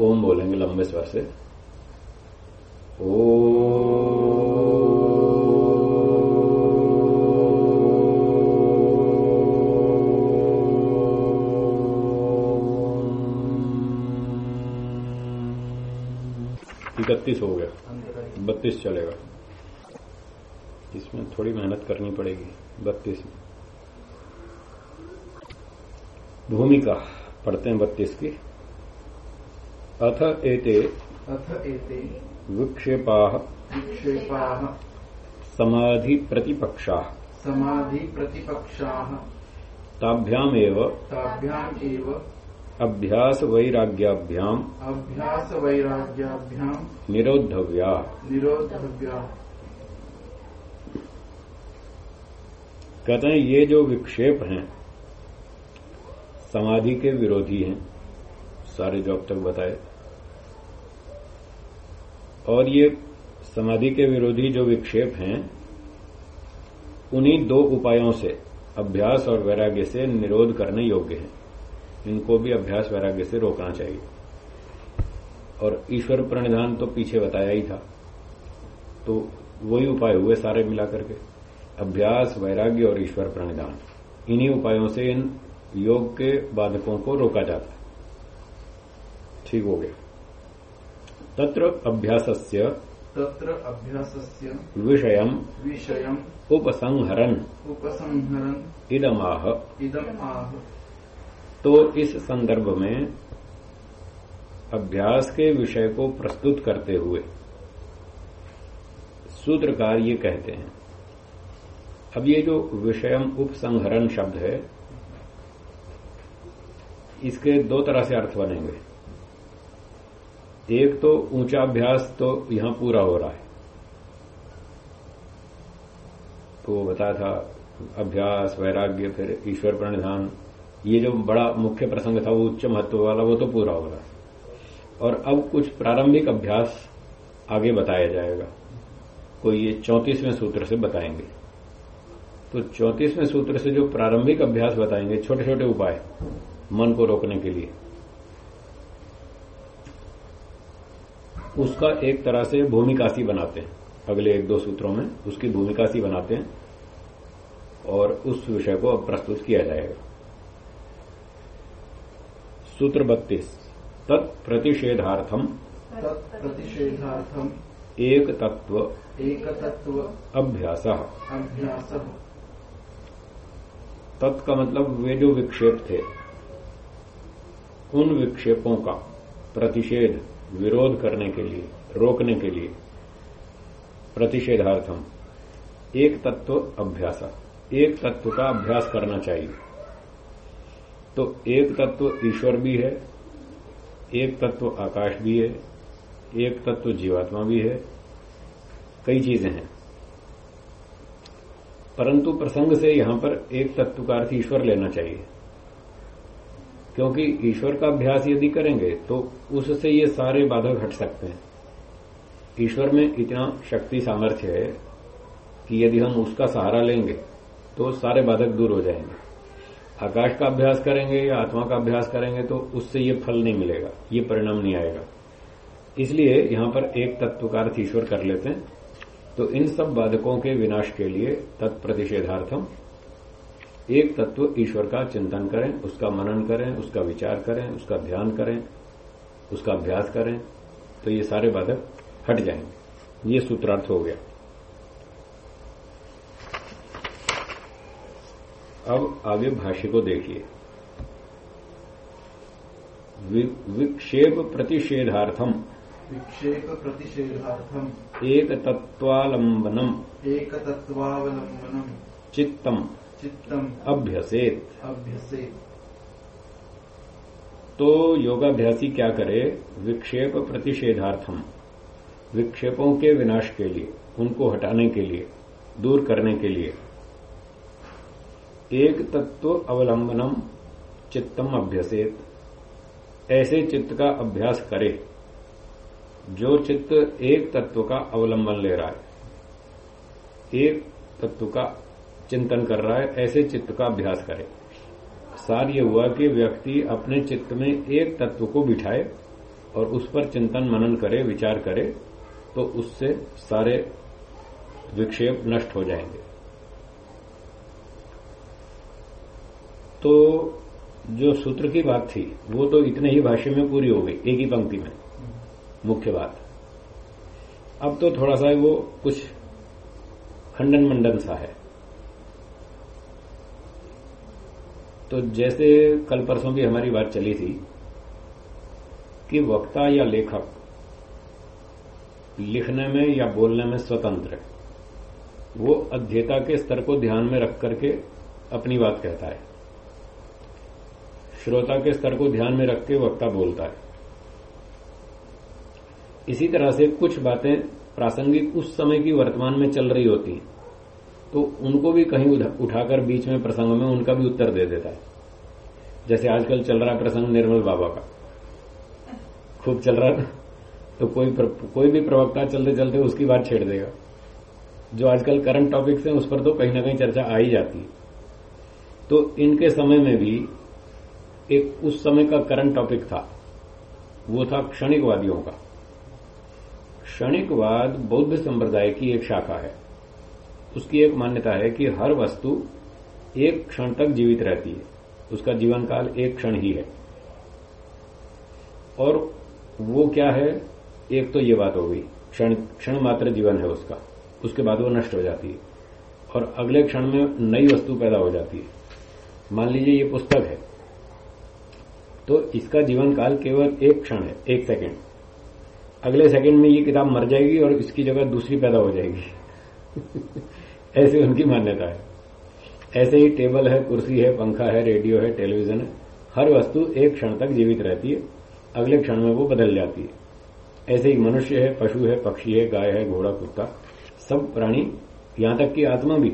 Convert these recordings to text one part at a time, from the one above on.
ओम बोलेंगे लंबे स्वर से। ओ इकतीस हो गया। बत्तीस चलेगा। इसमें थोड़ी मेहनत करनी पड़ेगी। बत्तीस। भूमिका, पढ़ते हैं बत्तीस की। अथ एते अथ एते विक्षेपा विक्षेपाः समाधि प्रतिपक्षा समाधि प्रतिपक्षाः ताभ्यामेव ताभ्याम् एव अभ्यास वैराग्याभ्याम अभ्यास वैराग्याभ्याम् निरोधव्या निरोधव्या कहते हैं ये जो विक्षेप हैं समाधि के विरोधी हैं सारे जो अब तक बताए और ये समाधि के विरोधी जो विक्षेप हैं, उन्हीं दो उपायों से अभ्यास और वैराग्य से निरोध करने योग्य हैं। इनको भी अभ्यास वैराग्य से रोकना चाहिए। और ईश्वर प्रणिधान तो पीछे बताया ही था। तो वही उपाय हुए सारे मिलाकर के। अभ्यास, वैराग्य और ईश्वर प्रणिधान। इन्हीं उपायों से इन योग के बाधकों को रोका जाता है। ठीक हो गया। तत्र अभ्यासस्य तत्र अभ्यासस्य विषयम विषयम् उपसंहरन उपसंहरन् इदमाह। इदम् आह तो इस संदर्भ में अभ्यास के विषय को प्रस्तुत करते हुए सूत्रकार ये कहते हैं। अब ये जो विषयम उपसंहरण शब्द है इसके दो तरह से अर्थ बनेंगे। एक तो ऊँचा अभ्यास तो यहाँ पूरा हो रहा है। तो वो बताया था, अभ्यास, वैराग्य, फिर ईश्वर प्रणिधान ये जो बड़ा मुख्य प्रसंग था, वो उच्च महत्व वाला, वो तो पूरा हो रहा है। और अब कुछ प्रारंभिक अभ्यास आगे बताया जाएगा। कोई ये चौंतीसवें सूत्र से बताएँगे। तो चौंतीसवें सूत्र से जो प्रारंभिक अभ्यास बताएँगे छोटे छोटे उपाय, मन को रोकने के लिए। उसका एक तरह से भूमिका सी बनाते हैं। अगले एक दो सूत्रों में उसकी भूमिका सी बनाते हैं और उस विषय को अब प्रस्तुत किया जाएगा। सूत्र बत्तीस तत्प्रतिषेधार्थम। तत्प्रतिषेधार्थम्। एक तत्व एक तत्व अभ्यास। अभ्यास। तत् का मतलब वे जो विक्षेप थे उन विक्षेपों का प्रतिषेध। विरोध करने के लिए, रोकने के लिए। प्रतिषेधार्थम। एक तत्व अभ्यास। एक तत्व का अभ्यास करना चाहिए। तो एक तत्व ईश्वर भी है, एक तत्व आकाश भी है, एक तत्व जीवात्मा भी है। कई चीज़ें हैं। परंतु प्रसंग से यहाँ पर एक तत्व का अर्थ ईश्वर लेना चाहिए। क्योंकि ईश्वर का अभ्यास यदि करेंगे तो उससे ये सारे बाधक हट सकते हैं। ईश्वर में इतना शक्ति सामर्थ्य है कि यदि हम उसका सहारा लेंगे तो सारे बाधक दूर हो जाएँगे। आकाश का अभ्यास करेंगे या आत्मा का अभ्यास करेंगे तो उससे ये फल नहीं मिलेगा, ये परिणाम नहीं आएगा। इसलिए यहाँ पर एक तत्व का अर्थ ईश्वर कर लेते हैं। तो इन सब बाधकों के विनाश के लिए तत्प्रतिषेधार्थम एक तत्व ईश्वर का चिंतन करें उसका मनन करें उसका विचार करें उसका ध्यान करें उसका अभ्यास करें तो ये सारे बाधक हट जाएँगे। ये सूत्रार्थ हो गया। अब आगे भाष्य को देखिए। विक्षेप प्रतिषेधार्थम। विक्षेप प्रतिषेधार्थम। एक तत्वालंबनम। एक तत्वावलंबनम। चित्तम। चित्तम्। अभ्यसेत। अभ्यसेत्। तो योगाभ्यासी क्या करे? विक्षेप प्रतिषेधार्थम। विक्षेपों के विनाश के लिए उनको हटाने के लिए दूर करने के लिए। एक तत्व अवलंबनम चित्तम अभ्यसेत। ऐसे चित्त का अभ्यास करे जो चित्त एक तत्व का अवलंबन ले रहा है। एक तत्व का चिंतन कर रहा है, ऐसे चित्त का अभ्यास करे। सार ये हुआ कि व्यक्ति अपने चित्त में एक तत्व को बिठाए और उस पर चिंतन मनन करे, विचार करे तो उससे सारे विक्षेप नष्ट हो जाएँगे। तो जो सूत्र की बात थी, वो तो इतने ही भाष्य में पूरी हो गई, एक ही पंक्ति में, मुख्य बात। अब तो थोड़ा सा वो कुछ खंडन मंडन सा है। तो जैसे कल परसों भी हमारी बात चली थी कि वक्ता या लेखक लिखने में या बोलने में स्वतंत्र है। वो अध्येता के स्तर को ध्यान में रख करके अपनी बात कहता है। श्रोता के स्तर को ध्यान में रख के वक्ता बोलता है। इसी तरह से कुछ बातें प्रासंगिक उस समय की वर्तमान में चल रही होती हैं। तो उनको भी कहीं उठाकर बीच में प्रसंग में उनका भी उत्तर दे देता है। जैसे आजकल चल रहा प्रसंग निर्मल बाबा का। खूब चल रहा है। तो कोई प्र, कोई भी प्रवक्ता चलते चलते उसकी बात छेड़ देगा। जो आजकल करंट टॉपिक्स हैं उस पर तो कहीं ना कहीं चर्चा आ ही जाती है। तो इनके समय में भी एक उस समय का करंट टॉपिक था। वो था क्षणिकवादियों का। क्षणिकवाद बौद्ध संप्रदाय की एक शाखा है। उसकी एक मान्यता है कि हर वस्तु एक क्षण तक जीवित रहती है। उसका जीवन काल एक क्षण ही है। और वो क्या है? एक तो ये बात हो गई। क्षण क्षण मात्र जीवन है उसका। उसके बाद वो नष्ट हो जाती है। और अगले क्षण में नई वस्तु पैदा हो जाती है। मान लीजिए ये पुस्तक है। तो इसका जीवन काल केवल एक क्षण है, एक सेकंड। अगले सेकंड में ये किताब मर जाएगी और इसकी जगह दूसरी पैदा हो जाएगी। ऐसी उनकी मान्यता है। ऐसे ही टेबल है, कुर्सी है, पंखा है, रेडियो है, टेलीविज़न है, हर वस्तु एक क्षण तक जीवित रहती है, अगले क्षण में वो बदल जाती है। ऐसे ही मनुष्य है, पशु है, पक्षी है, गाय है, घोड़ा, कुत्ता, सब प्राणी यहाँ तक कि आत्मा भी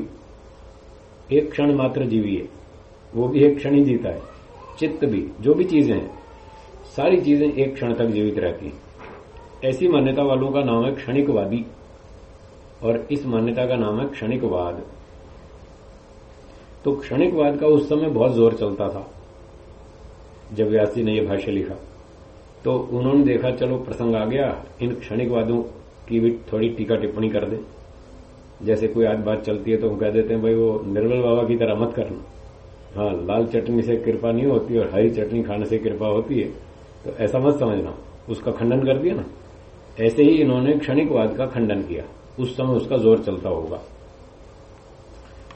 एक क्षण मात्र जीवी है, वो भी एक क्षण ही जीता है, चित्त भी, जो भी चीज़ें हैं, सारी चीज़ें एक क्षण तक जीवित रहती हैं। ऐसी मान्यता वालों का नाम है क्षणिकवादी। और इस मान्यता का नाम है क्षणिकवाद। तो क्षणिकवाद का उस समय बहुत ज़ोर चलता था, जब व्यासी ने यह भाष्य लिखा। तो उन्होंने देखा, चलो प्रसंग आ गया, इन क्षणिकवादों की भी थोड़ी टीका टिप्पणी कर दें। जैसे कोई आज बात चलती है तो हम कह देते हैं, भाई वो निर्मल बाबा की तरह मत करना। हाँ लाल चटनी से कृपा नहीं होती और हरी चटनी खाने से कृपा होती है तो ऐसा मत समझना। उसका खंडन कर दिया ना? ऐसे ही इन्होंने क्षणिकवाद का खंडन किया। उस समय उसका ज़ोर चलता होगा।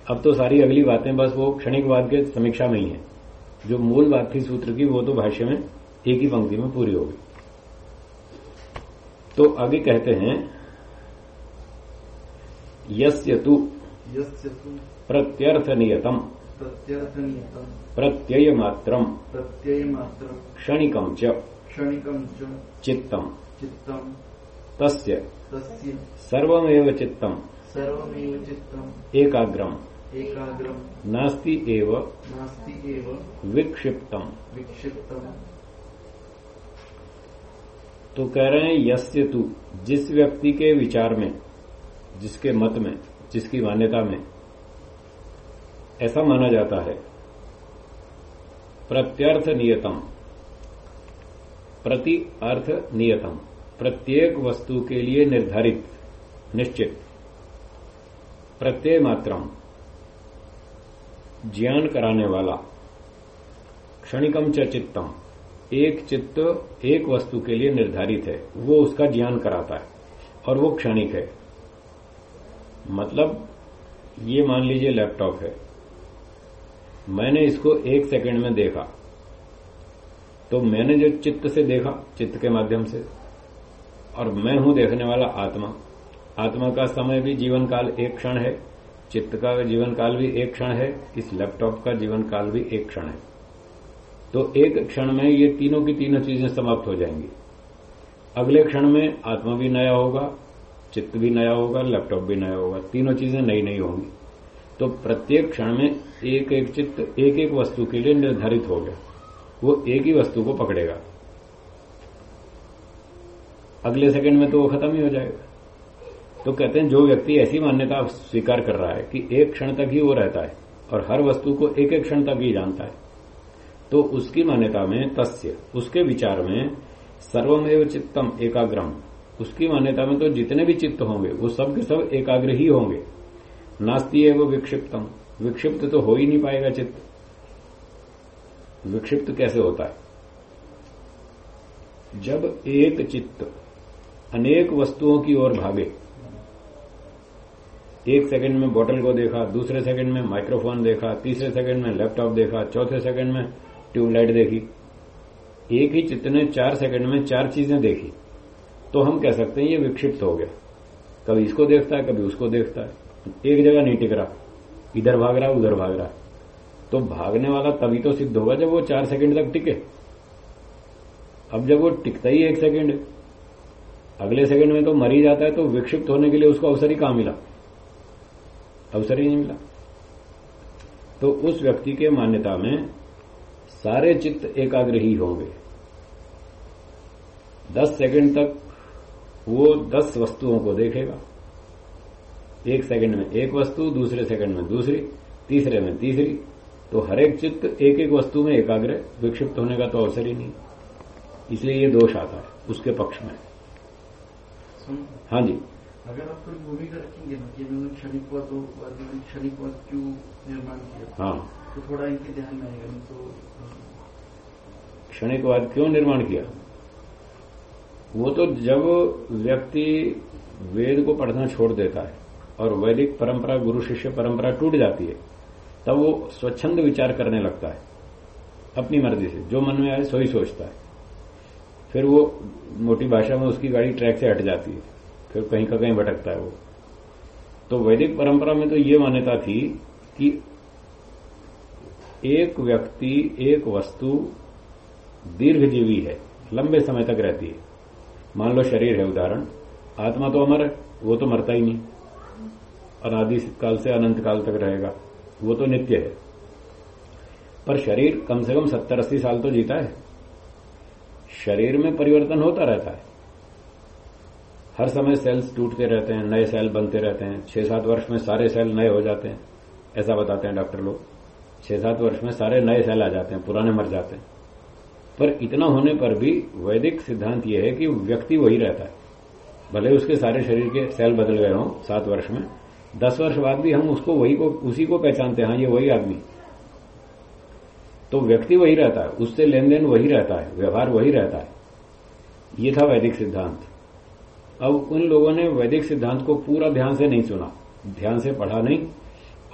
अब तो सारी अगली बातें बस वो क्षणिकवाद के समीक्षा में ही है। जो मूल बात थी सूत्र की वो तो भाष्य में एक ही पंक्ति में पूरी होगी तो आगे कहते हैं यस्य तु प्रत्यर्थ नियतम प्रत्यय मात्र क्षणिकम च। क्षणिकम च। चित्तम। चित्तम। तस्य। सर्वमेव चित्तम। सर्वमेव चित्तम। एकाग्रम। एकाग्रम। नास्ति एव। नास्ति एव। विक्षिप्तम। विक्षिप्तम। तो कह रहे हैं यस्य तु जिस व्यक्ति के विचार में जिसके मत में जिसकी मान्यता में ऐसा माना जाता है। प्रत्यर्थ नियतम। प्रति अर्थ नियतम। प्रत्येक वस्तु के लिए निर्धारित, निश्चित। प्रत्यय मात्रम। ज्ञान कराने वाला। क्षणिकम च चित्तम। एक चित्त एक वस्तु के लिए निर्धारित है। वो उसका ज्ञान कराता है और वो क्षणिक है। मतलब ये मान लीजिए लैपटॉप है। मैंने इसको एक सेकंड में देखा। तो मैंने जो चित्त से देखा, चित्त के माध्यम से और मैं हूँ देखने वाला आत्मा। आत्मा का समय भी जीवन काल एक क्षण है, चित्त का जीवन काल भी एक क्षण है, इस लैपटॉप का जीवन काल भी एक क्षण है। तो एक क्षण में ये तीनों की तीनों चीज़ें समाप्त हो जाएँगी। अगले क्षण में आत्मा भी नया होगा, चित्त भी नया होगा, लैपटॉप भी नया होगा, तीनों चीज़ें नई नई होंगी। तो प्रत्येक क्षण में एक एक चित्त एक एक वस्तु के लिए निर्धारित हो गया। वो एक ही वस्तु को पकड़ेगा। अगले सेकंड में तो वो खत्म ही हो जाएगा। तो कहते हैं, जो व्यक्ति ऐसी मान्यता स्वीकार कर रहा है कि एक क्षण तक ही वो रहता है और हर वस्तु को एक एक क्षण तक ही जानता है तो उसकी मान्यता में तस्य, उसके विचार में सर्वमेव चित्तम एकाग्रम। उसकी मान्यता में तो जितने भी चित्त होंगे, वो सब के सब एकाग्र ही होंगे। नास्ती है वो विक्षिप्तम। विक्षिप्त तो हो ही नहीं पाएगा चित्त। विक्षिप्त कैसे होता है? जब एक चित्त अनेक वस्तुओं की ओर भागे। एक सेकंड में बोतल को देखा, दूसरे सेकंड में माइक्रोफोन देखा, तीसरे सेकंड में लैपटॉप देखा, चौथे सेकंड में ट्यूबलाइट देखी। एक ही चित्त ने चार सेकंड में चार चीज़ें देखी। तो हम कह सकते हैं ये विक्षिप्त हो गया। कभी इसको देखता है, कभी उसको देखता है। एक जगह नहीं टिक रहा। इधर भाग रहा, उधर भाग रहा। तो भागने वाला तभी तो सिद्ध होगा जब वो चार सेकंड तक टिके। अब जब वो टिकता ही एक सेकंड अगले सेकंड में तो मर ही जाता है तो विक्षिप्त होने के लिए उसको अवसर ही कहाँ मिला? अवसर ही नहीं मिला। तो उस व्यक्ति के मान्यता में सारे चित्त एकाग्र ही होंगे। दस सेकंड तक वो दस वस्तुओं को देखेगा। एक सेकंड में एक वस्तु, दूसरे सेकंड में दूसरी, तीसरे में तीसरी। तो हर एक चित्त एक एक वस्तु में एकाग्र, विक्षिप्त होने का तो अवसर ही नहीं। इसलिए ये दोष आता है, उसके पक्ष में। हाँ जी। अगर आप कोई भूमिका रखेंगे ना कि इन्होंने क्षणिकवाद क्षणिकवाद क्यों निर्माण किया हाँ। तो थोड़ा इनके ध्यान में आएगा तो क्षणिकवाद क्यों निर्माण किया? वो तो जब व्यक्ति वेद को पढ़ना छोड़ देता है और वैदिक परंपरा गुरु शिष्य परंपरा टूट जाती है तब वो स्वच्छंद विचार करने लगता है अपनी मर्ज़ी से। जो मन में आए सो ही सोचता है। फिर वो मोटी भाषा में उसकी गाड़ी ट्रैक से हट जाती है। फिर कहीं का कहीं भटकता है वो। तो वैदिक परंपरा में तो ये मान्यता थी कि एक व्यक्ति, एक वस्तु दीर्घजीवी है, लंबे समय तक रहती है। मान लो शरीर है उदाहरण, आत्मा तो अमर है, वो तो मरता ही नहीं। अनादि काल से अनंत काल तक रहेगा, वो तो नित्य है। पर शरीर कम से कम सत्तर अस्सी साल तो जीता है। शरीर में परिवर्तन होता रहता है। हर समय सेल्स टूटते रहते हैं, नए सेल बनते रहते हैं। छह सात वर्ष में सारे सेल नए हो जाते हैं। ऐसा बताते हैं डॉक्टर लोग। छह सात वर्ष में सारे नए सेल आ जाते हैं, पुराने मर जाते हैं। पर इतना होने पर भी वैदिक सिद्धांत यह है कि व्यक्ति वही रहता है। भले उसके सारे शरीर के सेल बदल गए हों, सात वर्ष में, दस वर्ष बाद भी हम उसको वही को, उसी को पहचानते हैं हाँ ये वही आदमी। तो व्यक्ति वही रहता है, उससे लेन देन वही रहता है, व्यवहार वही रहता है। ये था वैदिक सिद्धांत। अब उन लोगों ने वैदिक सिद्धांत को पूरा ध्यान से नहीं सुना, ध्यान से पढ़ा नहीं,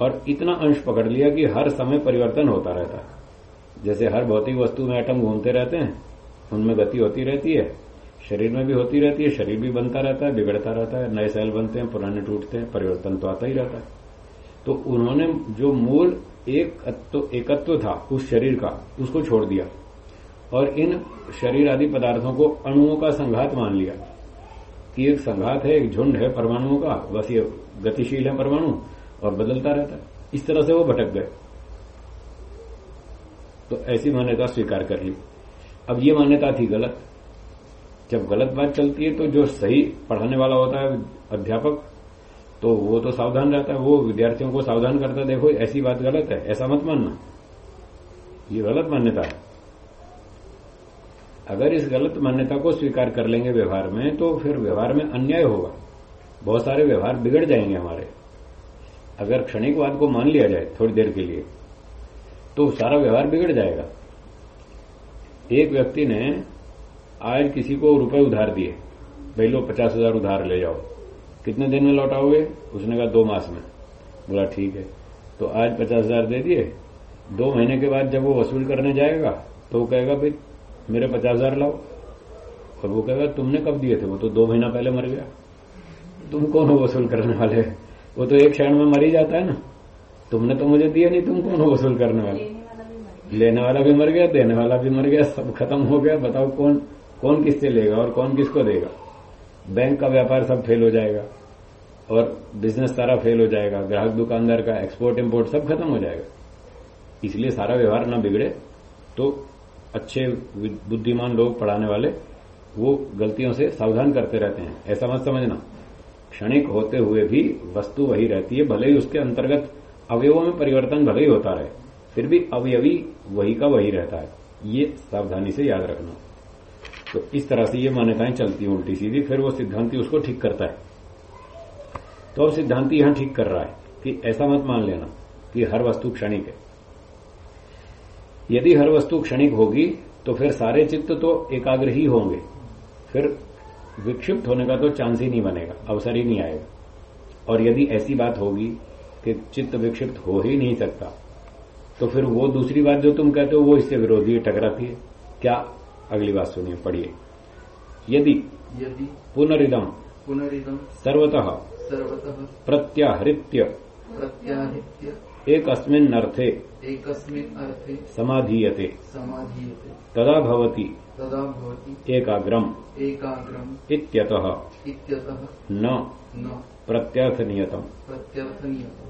और इतना अंश पकड़ लिया कि हर समय परिवर्तन होता रहता है। जैसे हर भौतिक वस्तु में एटम घूमते रहते हैं, उनमें गति होती रहती है, शरीर में भी होती रहती है, शरीर भी बनता रहता है, बिगड़ता रहता है, नए सेल बनते हैं, पुराने टूटते हैं, परिवर्तन तो आता ही रहता है। तो उन्होंने जो मूल एक तो, एकत्व था उस शरीर का उसको छोड़ दिया। और इन शरीर आदि पदार्थों को अणुओं का संघात मान लिया। कि एक संघात है एक झुंड है परमाणुओं का बस ये गतिशील है परमाणु और बदलता रहता है। इस तरह से वो भटक गए। तो ऐसी मान्यता स्वीकार कर ली। अब ये मान्यता थी गलत। जब गलत बात चलती है तो जो सही पढ़ाने वाला होता है अध्यापक तो वो तो सावधान रहता है, वो विद्यार्थियों को सावधान करता देखो ऐसी बात गलत है, ऐसा मत मानना। ये गलत मान्यता है। अगर इस गलत मान्यता को स्वीकार कर लेंगे व्यवहार में तो फिर व्यवहार में अन्याय होगा। बहुत सारे व्यवहार बिगड़ जाएँगे हमारे। अगर क्षणिकवाद को मान लिया जाए थोड़ी देर के लिए तो सारा व्यवहार बिगड़ जाएगा। एक व्यक्ति ने आज किसी को रुपए उधार दिए, भाई लो पचास हज़ार उधार ले जाओ। कितने दिन में लौटाओगे? उसने कहा, दो मास में। बोला, ठीक है। तो आज पचास हज़ार दे दिए। दो महीने के बाद जब वो वसूल करने जाएगा तो वो कहेगा, भाई, मेरे पचास हज़ार लाओ। और वो कहेगा, तुमने कब दिए थे? वो तो दो महीना पहले मर गया। तुम कौन हो वसूल करने वाले? वो तो एक क्षण में मर ही जाता है ना। तुमने तो मुझे दिया नहीं, तुम कौन हो वसूल करने वाले? लेने वाला भी मर गया, देने वाला भी मर गया, सब खत्म हो गया। बताओ कौन कौन किससे लेगा और कौन किसको देगा? बैंक का व्यापार सब फेल हो जाएगा, और बिज़नेस सारा फेल हो जाएगा, ग्राहक दुकानदार का एक्सपोर्ट इंपोर्ट सब खत्म हो जाएगा। इसलिए सारा व्यवहार ना बिगड़े तो अच्छे बुद्धिमान लोग, पढ़ाने वाले, वो गलतियों से सावधान करते रहते हैं। ऐसा मत समझना। क्षणिक होते हुए भी वस्तु वही रहती है, भले ही उसके अंतर्गत अवयवों में परिवर्तन भले ही होता रहे, फिर भी अवयवी वही का वही रहता है। ये सावधानी से याद रखना। तो इस तरह से ये मान्यताएँ चलती हैं उल्टी सीधी, फिर वो सिद्धांति उसको ठीक करता है। तो अब सिद्धांति यहाँ ठीक कर रहा है कि ऐसा मत मान लेना कि हर वस्तु क्षणिक है। यदि हर वस्तु क्षणिक होगी तो फिर सारे चित्त तो एकाग्र ही होंगे। फिर विक्षिप्त होने का तो चांस ही नहीं बनेगा, अवसर ही नहीं आएगा। और यदि ऐसी बात होगी कि चित्त विक्षिप्त हो ही नहीं सकता तो फिर वो दूसरी बात जो तुम कहते हो, वो इससे विरोधी टकराती है। क्या अगली बात सुनिए पढ़िए। यदि यदि पुनरिदम पुनरिदम सर्वतः सर्वतः प्रत्याहृत्य प्रत्याहित्य एक अस्मिन् अर्थे एकस्मिन् अर्थे समाधीयते। समाधीयते। तदा भवति तदा भवति एकाग्रम एकाग्रम इत्यतः इत्यतः न न प्रत्यर्थनियतम प्रत्यर्थनीयतम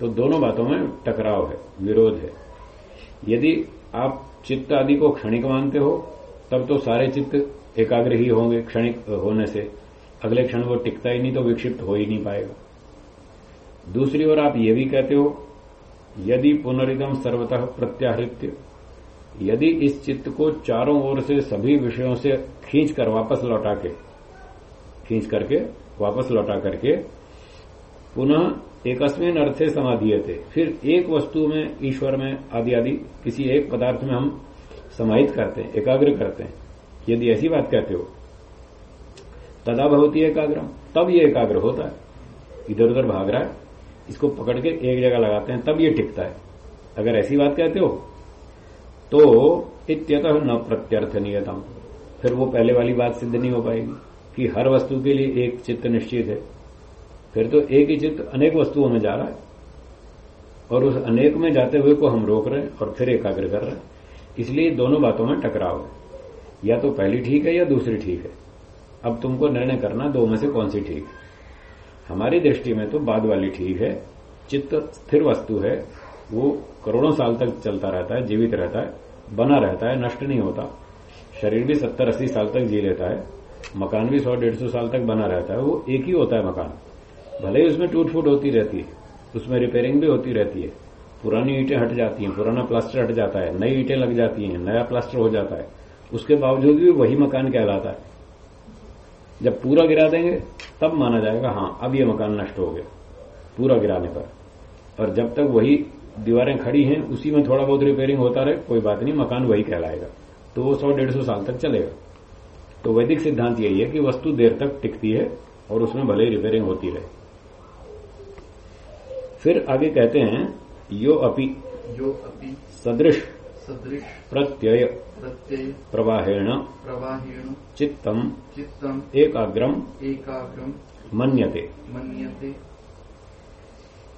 तो दोनों बातों में टकराव है विरोध है। यदि आप चित्त आदि को क्षणिक मानते हो तब तो सारे चित्त एकाग्र ही होंगे क्षणिक होने से। अगले क्षण वो टिकता ही नहीं तो विक्षिप्त हो ही नहीं पाएगा। दूसरी ओर आप ये भी कहते हो, यदि पुनरिदम सर्वतः प्रत्याहृत्य, यदि इस चित्त को चारों ओर से सभी विषयों से खींच कर वापस लौटा के, खींच करके, वापस लौटा करके, पुनः एकस्मिन अर्थे थे फिर एक वस्तु में, ईश्वर में आदि आदि, किसी एक पदार्थ में हम समाहित करते हैं, एकाग्र करते हैं। यदि ऐसी बात कहते हो, तदा भवती एकाग्रम, तब ये एकाग्र होता है। इधर उधर भाग रहा है, इसको पकड़ के एक जगह लगाते हैं, तब ये टिकता है। अगर ऐसी बात कहते हो तो इत्यतः न प्रत्यर्थ नियतम फिर वो पहले वाली बात सिद्ध नहीं हो पाएगी कि हर वस्तु के लिए एक चित्त निश्चित है। फिर तो एक ही चित्त अनेक वस्तुओं में जा रहा है। और उस अनेक में जाते हुए को हम रोक रहे हैं और फिर एकाग्र कर रहे हैं। इसलिए दोनों बातों में टकराव है। या तो पहली ठीक है या दूसरी ठीक है। अब तुमको निर्णय करना दो में से कौन सी ठीक है। हमारी दृष्टि में तो बाद वाली ठीक है, चित्त स्थिर वस्तु है, वो करोड़ों साल तक चलता रहता है, जीवित रहता है, बना रहता है, नष्ट नहीं होता। शरीर भी सत्तर अस्सी साल तक जी लेता है, मकान भी सौ डेढ़ सौ साल तक बना रहता है, वो एक ही होता है मकान। भले ही उसमें टूट फूट होती रहती है, उसमें रिपेयरिंग भी होती रहती है पुरानी ईटें हट जाती हैं, पुराना प्लास्टर हट जाता है, नई ईटें लग जाती हैं, नया प्लास्टर हो जाता है। उसके बावजूद भी वही मकान कहलाता है। जब पूरा गिरा देंगे, तब माना जाएगा हाँ अब ये मकान नष्ट हो गया, पूरा गिराने पर। और जब तक वही दीवारें खड़ी हैं, उसी में थोड़ा बहुत रिपेयरिंग होता रहे, कोई बात नहीं, मकान वही कहलाएगा। तो वो सौ डेढ़ सौ साल तक चलेगा। तो वैदिक सिद्धांत यही है कि वस्तु देर तक टिकती है और उसमें भले ही रिपेयरिंग होती रहे। फिर आगे कहते हैं यो अपि जो अपि सदृश सदृश प्रत्यय प्रत्यय प्रवाहेण प्रवाहेण चित्तम चित्तम एकाग्रम एकाग्रम मन्यते। मन्यते।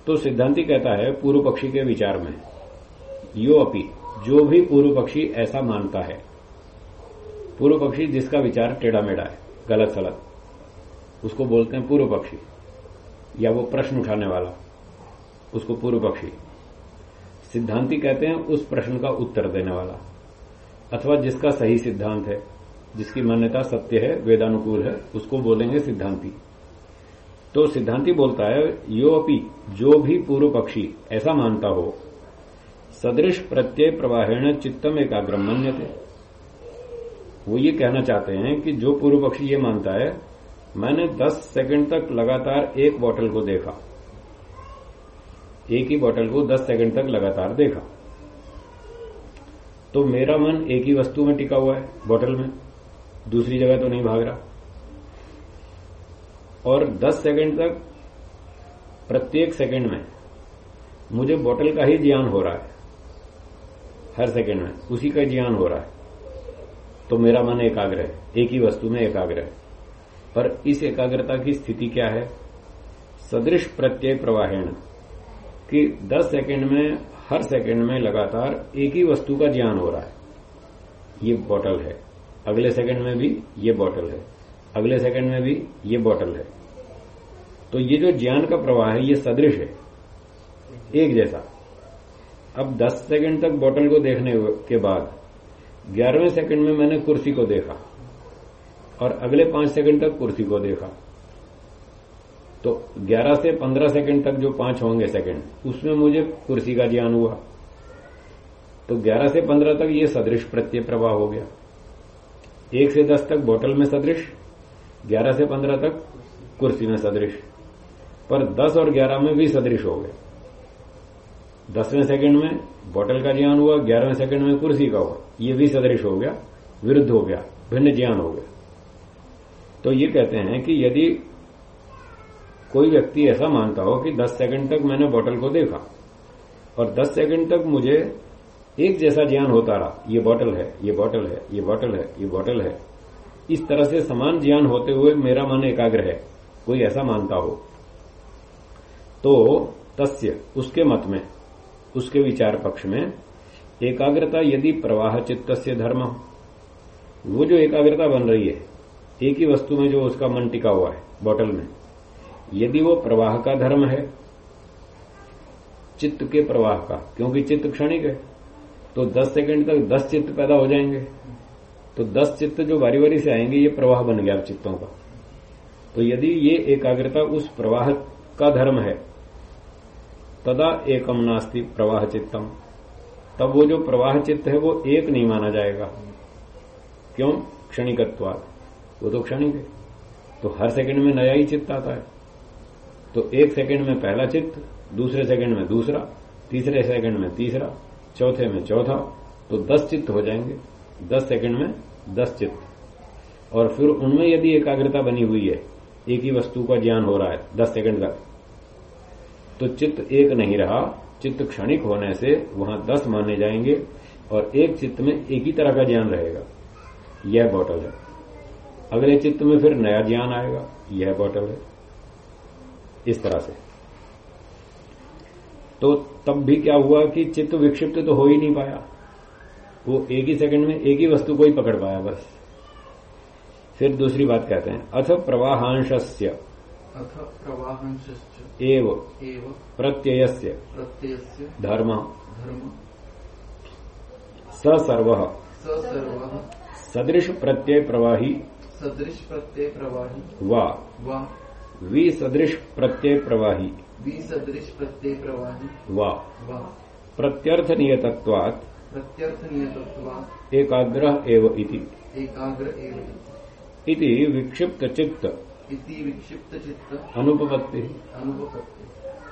तो सिद्धांति कहता है पूर्व पक्षी के विचार में यो अपि जो भी पूर्व पक्षी ऐसा मानता है। पूर्व पक्षी जिसका विचार टेढ़ा मेढ़ा है गलत सलत उसको बोलते हैं पूर्व पक्षी या वो प्रश्न उठाने वाला उसको पूर्व पक्षी। सिद्धांति कहते हैं, उस प्रश्न का उत्तर देने वाला। अथवा जिसका सही सिद्धांत है, जिसकी मान्यता सत्य है, वेदानुकूल है, उसको बोलेंगे सिद्धांति। तो सिद्धांति बोलता है यो अपी जो भी पूर्व पक्षी ऐसा मानता हो, सदृश प्रत्यय प्रवाहेण चित्तम एकाग्रम मन्यते। वो ये कहना चाहते हैं कि जो पूर्व पक्षी ये मानता है, मैंने 10 सेकंड तक लगातार एक बोतल को देखा। एक ही बोतल को 10 सेकंड तक लगातार देखा। तो मेरा मन एक ही वस्तु में टिका हुआ है बोतल में। दूसरी जगह तो नहीं भाग रहा। और 10 सेकंड तक, प्रत्येक सेकंड में, मुझे बोतल का ही ज्ञान हो रहा है। हर सेकंड में, उसी का ज्ञान हो रहा है। तो मेरा मन एकाग्र है, एक ही वस्तु में एकाग्र है। पर इस एकाग्रता की स्थिति क्या है? सदृश प्रत्यय प्रवाहेण। कि 10 सेकंड में, हर सेकंड में लगातार एक ही वस्तु का ज्ञान हो रहा है। ये बोतल है। अगले सेकंड में भी ये बोतल है। अगले सेकंड में भी ये बोतल है। तो ये जो ज्ञान का प्रवाह है, ये सदृश है। एक जैसा। अब 10 सेकंड तक बोतल को देखने के बाद, ग्यारहवें सेकंड में मैंने कुर्सी को देखा और अगले पाँच सेकंड तक कुर्सी को देखा। तो 11 से 15 सेकंड तक जो पाँच होंगे सेकंड, उसमें मुझे कुर्सी का ज्ञान हुआ। तो 11 से 15 तक ये सदृश प्रत्यय प्रवाह हो गया। एक से दस तक बोतल में सदृश, ग्यारह से पंद्रह तक कुर्सी में सदृश, पर दस और ग्यारह में भी सदृश हो गए। दसवें सेकंड में बोतल का ज्ञान हुआ, ग्यारहवें सेकंड में कुर्सी का हुआ, ये भी सदृश हो गया, विरुद्ध हो गया, भिन्न ज्ञान हो गया। तो ये कहते हैं कि यदि कोई व्यक्ति ऐसा मानता हो कि 10 सेकंड तक मैंने बोतल को देखा और 10 सेकंड तक मुझे एक जैसा ज्ञान होता रहा, ये बोतल है, ये बोतल है, ये बोतल है, ये बोतल है। इस तरह से समान ज्ञान होते हुए मेरा मन एकाग्र है, कोई ऐसा मानता हो। तो तस्य, उसके मत में, उसके विचार पक्ष में, एकाग्रता यदि प्रवाह चित्त धर्म, वो जो एकाग्रता बन रही है, एक ही वस्तु में जो उसका मन टिका हुआ है बोतल में यदि वो प्रवाह का धर्म है, चित्त के प्रवाह का, क्योंकि चित्त क्षणिक है तो 10 सेकंड तक 10 चित्त पैदा हो जाएँगे। तो 10 चित्त जो बारी बारी से आएँगे, ये प्रवाह बन गया चित्तों का। तो यदि ये एकाग्रता उस प्रवाह का धर्म है, तदा एकम नास्ति प्रवाह चित्तम। तब वो जो प्रवाह चित्त है, वो एक नहीं माना जाएगा। क्यों? क्षणिकत्वाद वो तो क्षणिक है। तो हर सेकंड में नया ही चित्त आता है। तो एक सेकंड में पहला चित्त, दूसरे सेकंड में दूसरा, तीसरे सेकंड में तीसरा, चौथे में चौथा तो दस चित्त हो जाएँगे। दस सेकंड में दस चित्त। और फिर उनमें यदि एकाग्रता बनी हुई है, एक ही वस्तु का ज्ञान हो रहा है, दस सेकंड तक तो चित्त एक नहीं रहा। चित्त क्षणिक होने से वहाँ दस माने जाएँगे और एक चित्त में एक ही तरह का ज्ञान रहेगा। यह बॉटल है। अगले चित्त में फिर नया ज्ञान आएगा। यह बॉटल है। इस तरह से। तो तब भी क्या हुआ कि चित्त विक्षिप्त तो हो ही नहीं पाया। वो एक ही सेकंड में एक ही वस्तु को ही पकड़ पाया बस। फिर दूसरी बात कहते हैं अथ प्रवाहांश अथ प्रवाहांश एव। एव। प्रत्ययस्य। प्रत्ययस्य। धर्म। धर्म। सर्व स सर्व सदृश प्रत्यय प्रवाही। सदृश प्रत्यय प्रवाही। वा। वा। विसदृश प्रत्यय प्रवाही। विसदृश प्रत्यय प्रवाही। वा वा प्रत्यर्थ नियतत्वात् प्रत्यर्थ नियतत्वात् एकाग्र एव इति। एकाग्र एव इति। विक्षिप्त चित्त इति विक्षिप्त चित्त अनुपपत्ति। अनुपत्ति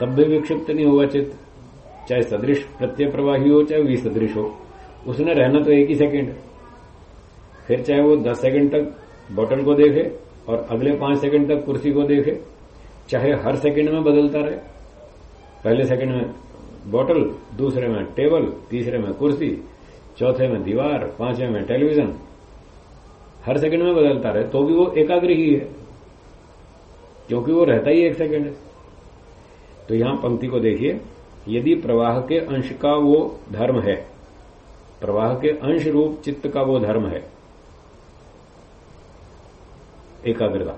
तब भी विक्षिप्त नहीं हुआ चित्त चाहे सदृश प्रत्यय प्रवाही हो चाहे वी सदृश हो उसने रहना तो एक ही सेकंड फिर चाहे वो दस सेकंड तक बोतल को देखे। और अगले पाँच सेकंड तक कुर्सी को देखे, चाहे हर सेकंड में बदलता रहे। पहले सेकंड में बोतल, दूसरे में टेबल, तीसरे में कुर्सी, चौथे में दीवार, पाँचवें में टेलीविज़न। हर सेकंड में बदलता रहे तो भी वो एकाग्र ही है, क्योंकि वो रहता ही एक सेकंड है। तो यहाँ पंक्ति को देखिए, यदि प्रवाह के अंश का वो धर्म है, प्रवाह के अंश रूप चित्त का वो धर्म है एकाग्रता।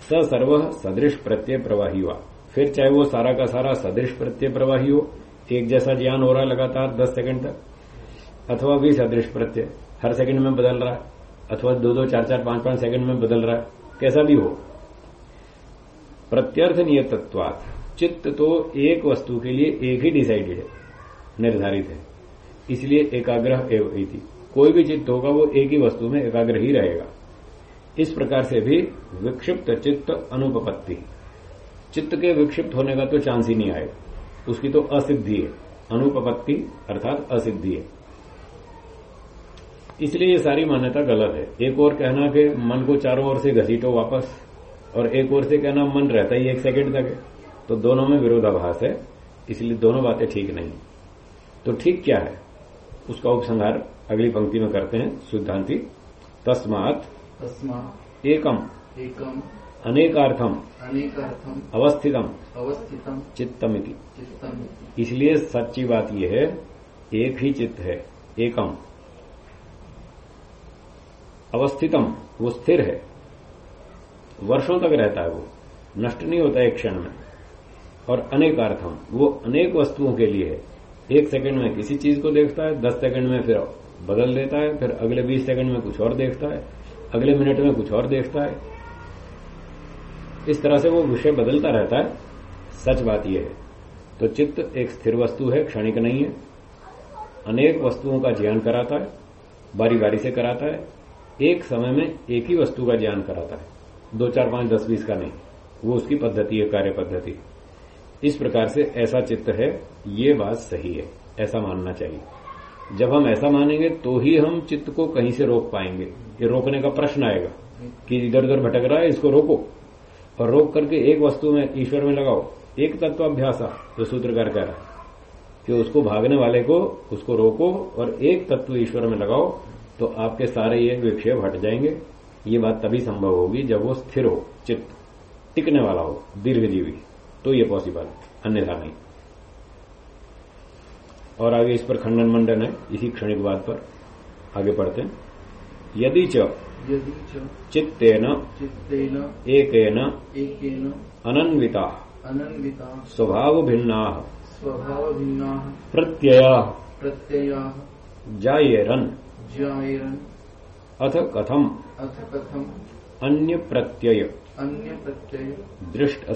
स सर्व सदृश प्रत्यय प्रवाही हुआ। फिर चाहे वो सारा का सारा सदृश प्रत्यय प्रवाही हो, एक जैसा ज्ञान हो रहा लगातार दस सेकंड तक, अथवा भी सदृश प्रत्यय। हर सेकंड में बदल रहा है, अथवा दो दो, चार चार, पाँच पाँच सेकंड में बदल रहा है, कैसा भी हो। प्रत्यर्थ नियतत्वात। चित्त तो एक वस्तु के लिए एक ही डिसाइडेड है, निर्धारित है। इसलिए एकाग्रह एवं कोई भी चित्त होगा, वो एक ही वस्तु में एकाग्र ही रहेगा। इस प्रकार से भी विक्षिप्त चित्त अनुपपत्ति। चित्त के विक्षिप्त होने का तो चांस ही नहीं आएगा उसकी तो असिद्धि है। अनुपपत्ति अर्थात असिद्धि है। इसलिए ये सारी मान्यता गलत है। एक और कहना कि मन को चारों ओर से घसीटो वापस, और एक ओर से कहना मन रहता ही एक सेकंड तक है। तो दोनों में विरोधाभास है। इसलिए दोनों बातें ठीक नहीं। तो ठीक क्या है? उसका उपसंहार अगली पंक्ति में करते हैं। सिद्धांति, तस्मात एकम। एकम। अनेकार्थम। अनेकार्थम। अवस्थितम। अवस्थितम। चित्तमिति। चित्तम इसलिए सच्ची बात यह है एक ही चित्त है एकम। अवस्थितम वो स्थिर है। वर्षों तक रहता है वो। नष्ट नहीं होता एक क्षण में। और अनेकार्थम वो अनेक वस्तुओं के लिए है। एक सेकंड में किसी चीज़ को देखता है दस सेकंड में फिर बदल देता है फिर अगले बीस सेकंड में कुछ और देखता है। अगले मिनट में कुछ और देखता है। इस तरह से वो विषय बदलता रहता है। सच बात यह है। तो चित्त एक स्थिर वस्तु है, क्षणिक नहीं है। अनेक वस्तुओं का ज्ञान कराता है बारी बारी से कराता है। एक समय में एक ही वस्तु का ज्ञान कराता है। दो, चार, पाँच, दस, बीस का नहीं। वो उसकी पद्धति है, कार्य पद्धति। इस प्रकार से ऐसा चित्त है, ये बात सही है, ऐसा मानना चाहिए। जब हम ऐसा मानेंगे तो ही हम चित्त को कहीं से रोक पाएँगे। ये रोकने का प्रश्न आएगा कि इधर उधर भटक रहा है, इसको रोको। और रोक करके एक वस्तु में, ईश्वर में लगाओ। एक तत्वाभ्यासा, जो सूत्रकार कह रहा है, कि उसको भागने वाले को, उसको रोको और एक तत्व ईश्वर में लगाओ तो आपके सारे ये विक्षेप हट जाएँगे। ये बात तभी संभव होगी जब वो स्थिर हो, चित्त टिकने वाला हो, दीर्घजीवी। तो ये पॉसिबल है, अन्यथा नहीं। और आगे इस पर खंडन मंडन है इसी क्षणिक बात पर आगे पढ़ते हैं। यदि च चित्तेन चित्तेन एकेन एकेन अनन्विता अनन्विता स्वभाव भिन्ना स्वभावभिन्नाः प्रत्यया प्रत्ययाः जायेरन जायरन् अथ कथम अथ कथम अन्य प्रत्यय अन्यप्रत्यय दृष्ट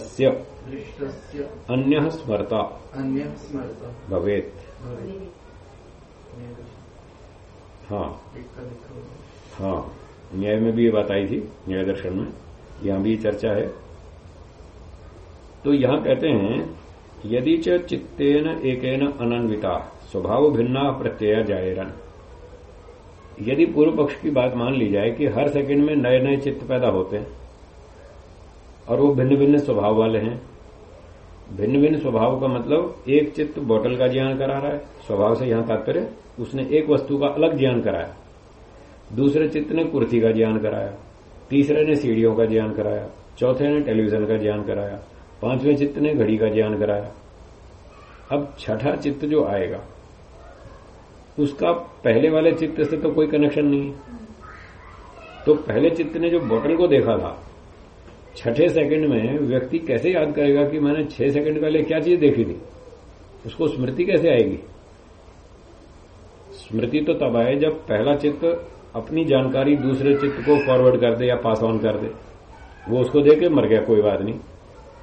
दृष्टस्य अन्य स्मरता अन्यः स्मरता भवेत्। हाँ। हाँ। न्याय में भी ये बात आई थी, न्याय दर्शन में। यहाँ भी चर्चा है। तो यहाँ कहते हैं, यदि च चित्तेन एकेन अनन्विता, स्वभाव भिन्ना प्रत्यय जायरन। यदि पूर्व पक्ष की बात मान ली जाए कि हर सेकंड में नए नए चित्त पैदा होते हैं, और वो भिन्न भिन्न स्वभाव वाले हैं भिन्न भिन्न स्वभाव का मतलब एक चित्त बोतल का ज्ञान करा रहा है, स्वभाव से यहाँ तात्पर्य, उसने एक वस्तु का अलग ज्ञान कराया। दूसरे चित्त ने कुर्सी का ज्ञान कराया, तीसरे ने सीढ़ियों का ज्ञान कराया, चौथे ने टेलीविज़न का ज्ञान कराया, पाँचवें चित्त ने घड़ी का ज्ञान कराया। अब छठा चित्त जो आएगा, उसका पहले वाले चित्त से तो कोई कनेक्शन नहीं है। तो पहले चित्त ने जो बोतल को देखा था छठे सेकंड में व्यक्ति कैसे याद करेगा कि मैंने छह सेकंड पहले क्या चीज़ देखी थी? उसको स्मृति कैसे आएगी? स्मृति तो तब आए जब पहला चित्त अपनी जानकारी दूसरे चित्त को फॉरवर्ड कर दे या पास ऑन कर दे। वो उसको दे के मर गया, कोई बात नहीं।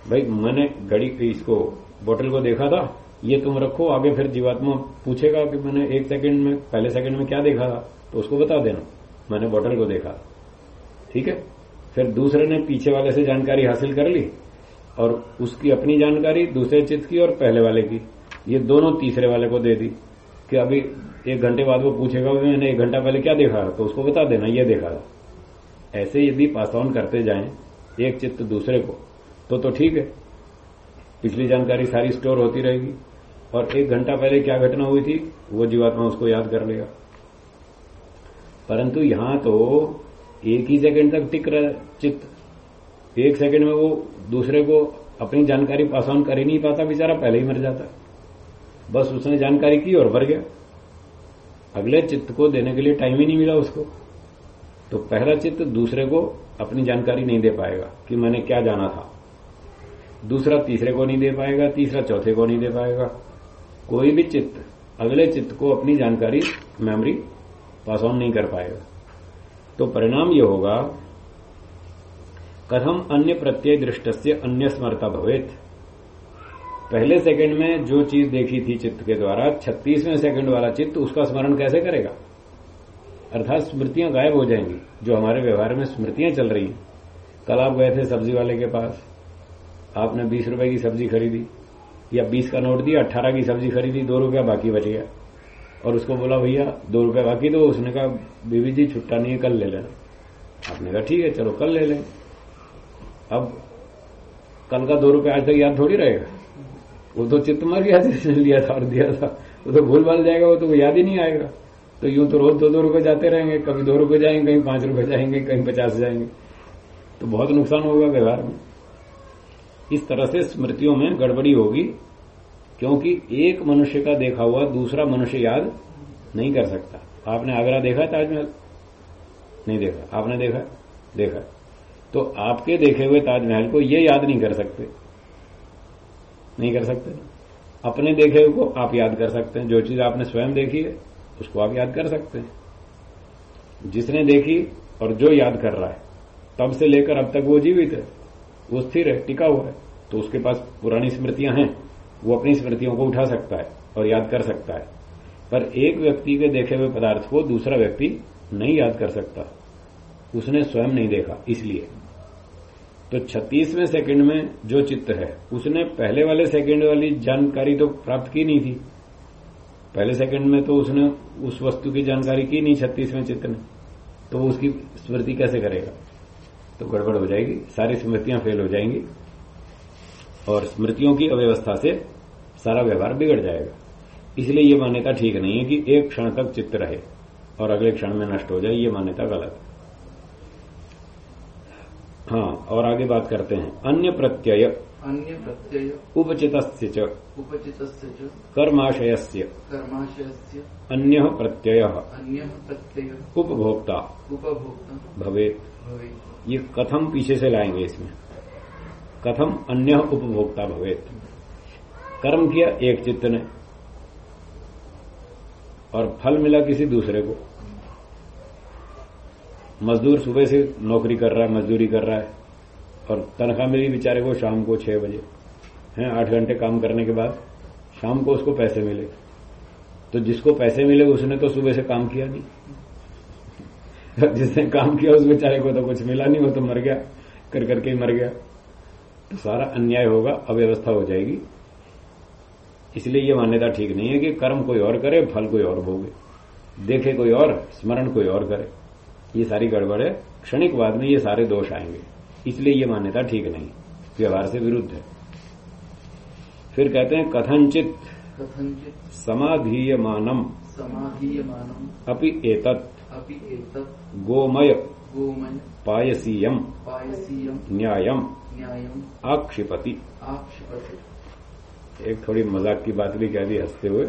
भाई, मैंने घड़ी इसको बोतल को देखा था, ये तुम रखो, आगे फिर जीवात्मा पूछेगा कि मैंने एक सेकंड में, पहले सेकंड में क्या देखा था तो उसको बता देना। मैंने बोतल को देखा। ठीक है? फिर दूसरे ने पीछे वाले से जानकारी हासिल कर ली और उसकी अपनी जानकारी दूसरे चित्त की और पहले वाले की। ये दोनों तीसरे वाले को दे दी कि अभी एक घंटे बाद वो पूछेगा मैंने एक घंटा पहले क्या देखा? तो उसको बता देना, ये देखा था। ऐसे यदि पास ऑन करते जाएँ एक चित्त दूसरे को तो तो ठीक है। पिछली जानकारी सारी स्टोर होती रहेगी और एक घंटा पहले क्या घटना हुई थी, वो जीवात्मा उसको याद कर लेगा। परंतु यहाँ तो एक ही सेकंड तक टिक रहा है चित्त। एक सेकंड में वो दूसरे को अपनी जानकारी पास ऑन कर ही नहीं पाता, बेचारा पहले ही मर जाता। बस उसने जानकारी की और भर गया। अगले चित्त को देने के लिए टाइम ही नहीं मिला उसको। तो पहला चित्त दूसरे को अपनी जानकारी नहीं दे पाएगा कि मैंने क्या जाना था। दूसरा तीसरे को नहीं दे पाएगा, तीसरा चौथे को नहीं दे पाएगा। कोई भी चित्त, अगले चित्त को अपनी जानकारी मेमोरी पास ऑन नहीं कर पाएगा। तो परिणाम यह होगा, कथम अन्य प्रत्यय दृष्ट से अन्य स्मरता भवेत। पहले सेकंड में जो चीज़ देखी थी चित्त के द्वारा, छत्तीसवें सेकंड वाला चित्त, उसका स्मरण कैसे करेगा? अर्थात स्मृतियाँ गायब हो जाएँगी, जो हमारे व्यवहार में स्मृतियाँ चल रही कल आप गए थे सब्ज़ी वाले के पास, आपने बीस रुपए की सब्ज़ी खरीदी, या बीस का नोट दिया, अट्ठारह की सब्ज़ी खरीदी, दो रुपया बाकी बच गया। और उसको बोला, भैया, दो रुपया बाकी दो। उसने कहा बीबी जी, छुट्टा नहीं है, कल ले लेना। आपने कहा, ठीक है, चलो, कल ले लें अब कल का दो रुपया आज तक याद थोड़ी रहेगा। वो तो चित्त मर गया जिसने लिया था और दिया था। वो तो भूल भाल जाएगा, वो तो याद ही नहीं आएगा। तो यूँ तो रोज दो दो रुपए जाते रहेंगे, कभी दो रुपए जाएँगे कहीं पाँच रुपए जाएँगे, कहीं पचास जाएँगे। तो बहुत नुकसान होगा व्यवहार में। इस तरह से स्मृतियों में गड़बड़ी होगी। क्योंकि एक मनुष्य का देखा हुआ दूसरा मनुष्य याद नहीं कर सकता। आपने आगरा देखा, ताजमहल? नहीं देखा। आपने देखा? देखा। तो आपके देखे हुए ताजमहल को ये याद नहीं कर सकते। नहीं कर सकते। अपने देखे हुए को आप याद कर सकते हैं। जो चीज़ आपने स्वयं देखी है, उसको आप याद कर सकते हैं। जिसने देखी और जो याद कर रहा है, तब से लेकर अब तक वो जीवित है, वो स्थिर है, टिका हुआ है। तो उसके पास पुरानी स्मृतियाँ हैं। वो अपनी स्मृतियों को उठा सकता है और याद कर सकता है। पर एक व्यक्ति के देखे हुए पदार्थ को दूसरा व्यक्ति नहीं याद कर सकता। उसने स्वयं नहीं देखा, इसलिए। तो छत्तीसवें सेकंड में जो चित्त है, उसने पहले वाले सेकंड वाली जानकारी तो प्राप्त की नहीं थी। पहले सेकंड में तो उसने उस वस्तु की जानकारी की नहीं छत्तीसवें चित्त ने। तो वो उसकी स्मृति कैसे करेगा? तो गड़बड़ हो जाएगी, सारी स्मृतियाँ फेल हो जाएँगी। और स्मृतियों की अव्यवस्था से सारा व्यवहार बिगड़ जाएगा। इसलिए ये मान्यता ठीक नहीं है कि एक क्षण तक चित्त रहे और अगले क्षण में नष्ट हो जाए ये मान्यता गलत है। हाँ और आगे बात करते हैं। अन्य प्रत्यय। अन्य प्रत्यय। उपचित उपचित कर्माशय कर्माशय अन्य प्रत्यय। अन्य प्रत्यय। उपभोक्ता। उपभोक्ता। भवे भवे ये कथम पीछे से लाएँगे इसमें। कथम अन्य उपभोक्ता भवेत। कर्म किया एक चित्त ने और फल मिला किसी दूसरे को। मजदूर सुबह से नौकरी कर रहा है, मजदूरी कर रहा है और तनख्वाह मिली बेचारे को शाम को छह बजे। हैं, आठ घंटे काम करने के बाद शाम को उसको पैसे मिले। तो जिसको पैसे मिले उसने तो सुबह से काम किया नहीं। जिसने काम किया उस बेचारे को तो कुछ मिला नहीं, वो तो मर गया कर करके ही मर गया। तो सारा अन्याय होगा, अव्यवस्था हो जाएगी। इसलिए ये मान्यता ठीक नहीं है कि कर्म कोई और करे फल कोई और भोगे। देखे कोई और स्मरण कोई और करे। ये सारी गड़बड़ है। क्षणिक बाद में ये सारे दोष आएँगे। इसलिए ये मान्यता ठीक नहीं। व्यवहार से विरुद्ध है। फिर कहते हैं कथनचित समाधीयमानम। समाधीयमानम। अपि एतत्। अपि गोमय। गोमय। पायसीयम। पायसीयम। न्यायम। आक्षिपति। एक थोड़ी मज़ाक की बात भी कह दी हँसते हुए।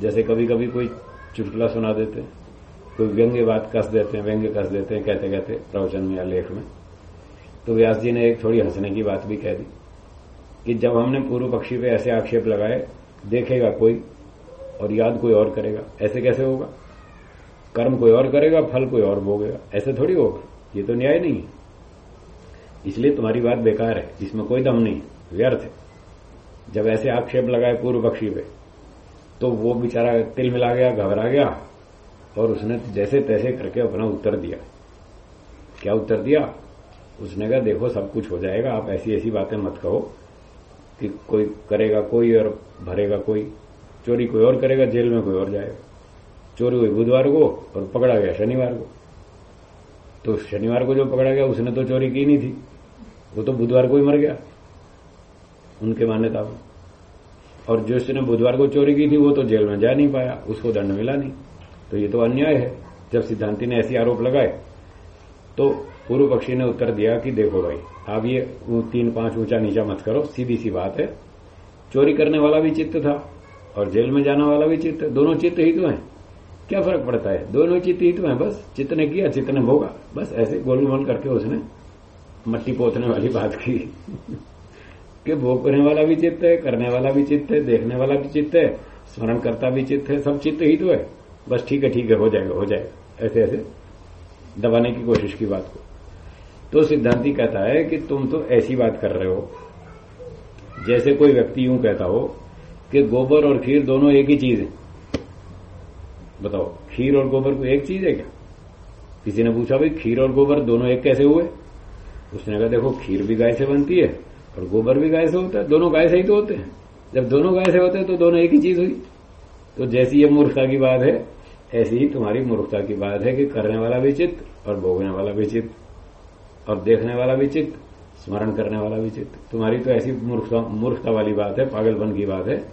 जैसे कभी कभी कोई चुटकुला सुना देते हैं कोई व्यंग्य बात कस देते हैं व्यंग्य कस देते हैं कहते कहते प्रवचन में या लेख में। तो व्यास जी ने एक थोड़ी हंसने की बात भी कह दी कि जब हमने पूर्व पक्षी पे ऐसे आक्षेप लगाए, देखेगा कोई और याद कोई और करेगा। ऐसे कैसे होगा? कर्म कोई और करेगा, फल कोई और भोगेगा। ऐसे थोड़ी होगा। ये तो न्याय नहीं है। इसलिए तुम्हारी बात बेकार है। इसमें कोई दम नहीं। व्यर्थ है। जब ऐसे आक्षेप लगाए पूर्व पक्षी पे तो वो बेचारा तिल मिला गया, घबरा गया, और उसने जैसे तैसे करके अपना उत्तर दिया। क्या उत्तर दिया? उसने कहा, देखो, सब कुछ हो जाएगा, आप ऐसी ऐसी बातें मत कहो कि कोई करेगा कोई और भरेगा कोई। चोरी कोई और करेगा, जेल में कोई और जाएगा। चोरी हुई बुधवार को और पकड़ा गया शनिवार को। तो शनिवार को जो पकड़ा गया, उसने तो चोरी की नहीं थी। वो तो बुधवार को ही मर गया। उनके मान्यता में और जो जिसने बुधवार को चोरी की थी, वो तो जेल में जा नहीं पाया, उसको दंड मिला नहीं। तो ये तो अन्याय है। जब सिद्धांति ने ऐसे आरोप लगाए तो पूर्व पक्षी ने उत्तर दिया कि देखो भाई, आप ये तीन पाँच ऊँचा नीचा मत करो, सीधी सी बात है। चोरी करने वाला भी चित्त था, और जेल में जाने वाला भी चित्त, दोनों चित्त ही तो है। क्या फ़र्क पड़ता है? दोनों चित्त ही तो है, बस। चित्त ने किया, चित्त ने भोगा। बस ऐसे गोलमोल करके उसने मट्टी पोतने वाली बात की। कि भोगने वाला भी चित्त है, करने वाला भी चित्त है, देखने वाला भी चित्त है स्मरण करता भी चित्त है, सब चित्त ही तो है बस ठीक है ठीक है, हो जाएगा हो जाएगा। ऐसे ऐसे दबाने की कोशिश की बात को। तो सिद्धांति कहता है कि तुम तो ऐसी बात कर रहे हो, जैसे कोई व्यक्ति यूँ कहता हो कि गोबर और खीर दोनों एक ही चीज़ है। बताओ, खीर और गोबर को एक चीज़ है क्या? किसी ने पूछा भाई, खीर और गोबर दोनों एक कैसे हुए? उसने कहा, देखो, खीर भी गाय से बनती है और गोबर भी गाय से होता है, दोनों गाय से ही तो होते हैं। जब दोनों गाय से होते हैं तो दोनों एक ही चीज़ हुई। तो जैसी ये मूर्खता की बात है, ऐसी ही तुम्हारी मूर्खता की बात है कि करने वाला भी चित्त और भोगने वाला भी चित्त और देखने वाला भी चित्त, स्मरण करने वाला भी चित्त। तुम्हारी तो ऐसी मूर्खता वाली बात है, पागलपन की बात है।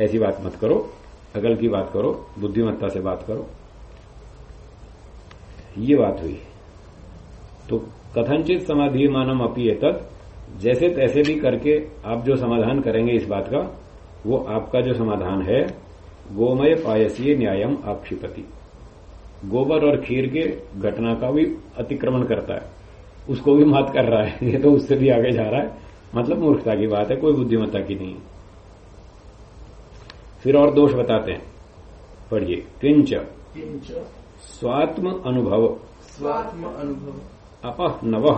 ऐसी बात मत करो अगल की बात करो, बुद्धिमत्ता से बात करो। ये बात हुई। तो कथनचित समाधि मानम अपी तत् जैसे तैसे भी करके आप जो समाधान करेंगे इस बात का वो आपका जो समाधान है गोमय पायसीय न्यायम आक्षिपति। गोबर और खीर के घटना का भी अतिक्रमण करता है। उसको भी मात कर रहा है ये तो उससे भी आगे जा रहा है। मतलब मूर्खता की बात है कोई बुद्धिमत्ता की नहीं। फिर और दोष बताते हैं। पढ़िए। किंच। स्वात्म अनुभव। स्वात्म अनुभव। अपहनव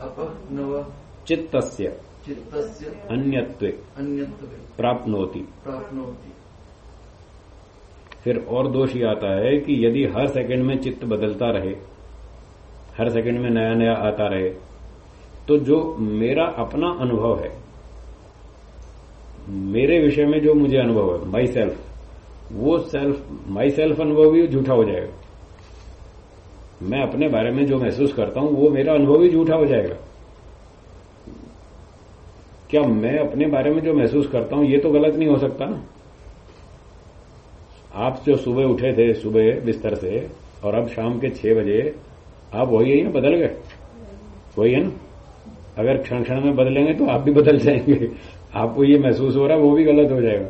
अपनव चित्तस्य। चित्तस्य। अन्यत्वे। अन्यत्वे। प्राप्नोति। प्राप्नोति। फिर और दोष ये आता है कि यदि हर सेकंड में चित्त बदलता रहे हर सेकंड में नया नया आता रहे तो जो मेरा अपना अनुभव है मेरे विषय में जो मुझे अनुभव है माई सेल्फ वो सेल्फ माई सेल्फ अनुभव भी झूठा हो जाएगा। मैं अपने बारे में जो महसूस करता हूँ वो मेरा अनुभव ही झूठा हो जाएगा। क्या मैं अपने बारे में जो महसूस करता हूँ, ये तो गलत नहीं हो सकता ना? आप जो सुबह उठे थे, सुबह बिस्तर से, और अब शाम के छह बजे, आप वही है बदल गए? वही है ना? अगर क्षण क्षण में बदलेंगे तो आप भी बदल जाएँगे। आपको ये महसूस हो रहा है, वो भी गलत हो जाएगा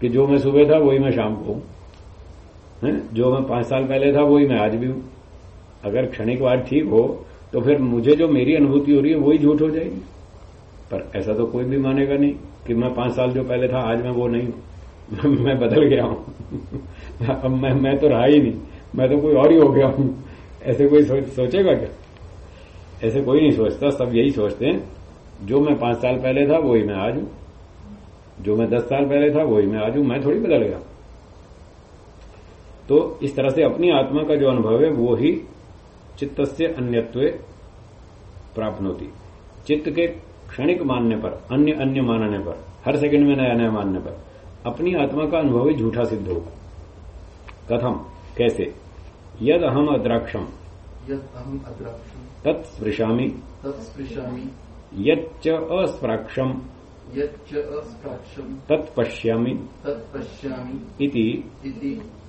कि जो मैं सुबह था, वही मैं शाम को हूँ। जो मैं पाँच साल पहले था, वही मैं आज भी हूँ। अगर क्षणिक बात ठीक हो तो फिर मुझे जो मेरी अनुभूति हो रही है, वही झूठ हो जाएगी। पर ऐसा तो कोई भी मानेगा नहीं कि मैं पाँच साल जो पहले था आज मैं वो नहीं मैं बदल गया हूँ। अब मैं मैं तो रहा ही नहीं। मैं तो कोई और ही हो गया हूँ। ऐसे कोई सो, सोचेगा क्या? ऐसे कोई नहीं सोचता सब यही सोचते हैं। जो मैं पाँच साल पहले था वही मैं आज हूँ। जो मैं दस साल पहले था वही मैं आज हूँ। मैं थोड़ी बदल गया। तो इस तरह से अपनी आत्मा का जो अनुभव है वो ही चित्त से अन्यत्व प्राप्त होती। चित्त के क्षणिक मानने पर अन्य अन्य मानने पर हर सेकंड में नया नया मानने पर अपनी आत्मा का अनुभव ही झूठा सिद्ध होगा। कथम कैसे? यद अहम अद्राक्षम। तत्स्पृशामी। तत्स्पृशामि। यच्च अस्प्राक्षम। तत्पश्यामि। तत्पश्यामि। इति।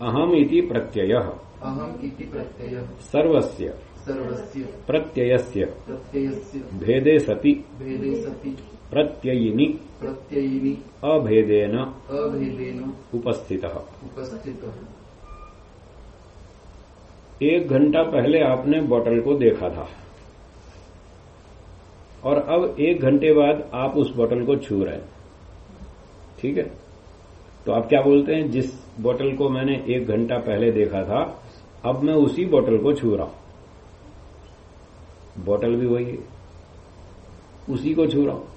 अहम इति प्रत्ययः। अहम इति प्रत्ययः। सर्वस्य। प्रत्ययस्य। प्रत्ययस्य। भेदे सति। भेदे सति। प्रत्ययिनि। प्रत्ययिनि। अभेदेन। अभेदेन। उपस्थितः। उपस्थितः। एक घंटा पहले आपने बोतल को देखा था। और अब एक घंटे बाद आप उस बोतल को छू रहे हैं। ठीक है? तो आप क्या बोलते हैं? जिस बोतल को मैंने एक घंटा पहले देखा था अब मैं उसी बोतल को छू रहा हूँ। बोतल भी वही है। उसी को छू रहा हूँ,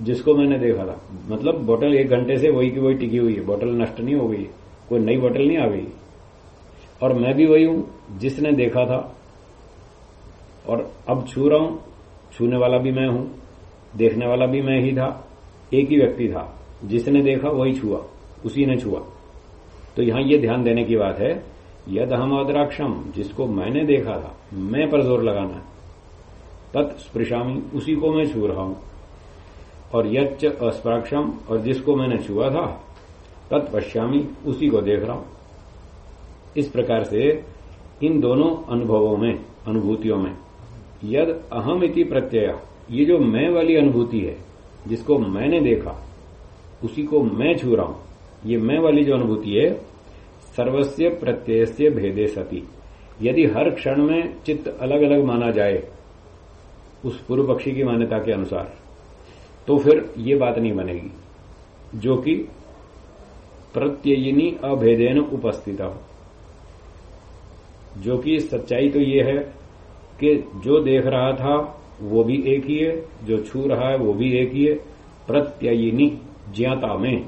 जिसको मैंने देखा था। मतलब बोतल एक घंटे से वही की वही टिकी हुई है। बोतल नष्ट नहीं हो गई कोई नई बोतल नहीं आ गई। और मैं भी वही हूँ, जिसने देखा था। और अब छू रहा हूँ, छूने वाला भी मैं हूँ, देखने वाला भी मैं ही था। एक ही व्यक्ति था। जिसने देखा, वही छुआ। उसी ने छुआ। तो यहाँ ये ध्यान देने की बात है यद हम अद्राक्षम, जिसको मैंने देखा था, मैं पर ज़ोर लगाना है। तत्स्पृशामी उसी को मैं छू रहा हूँ। और यच्च अस्प्राक्षम और जिसको मैंने छुआ था तत्पश्यामी उसी को देख रहा हूँ। इस प्रकार से इन दोनों अनुभवों में, अनुभूतियों में, यद अहम इति प्रत्यय, ये जो मैं वाली अनुभूति है, जिसको मैंने देखा, उसी को मैं छू रहा हूँ। ये मैं वाली जो अनुभूति है सर्वस्व प्रत्यय से भेदे सती। यदि हर क्षण में चित्त अलग अलग माना जाए उस पूर्व पक्षी की मान्यता के अनुसार। तो फिर ये बात नहीं बनेगी, जो कि प्रत्ययिनी अभेदेन उपस्थित हो। जो कि सच्चाई तो ये है कि जो देख रहा था, वो भी एक ही है, जो छू रहा है, वो भी एक ही है। प्रत्ययिनी ज्ञाता में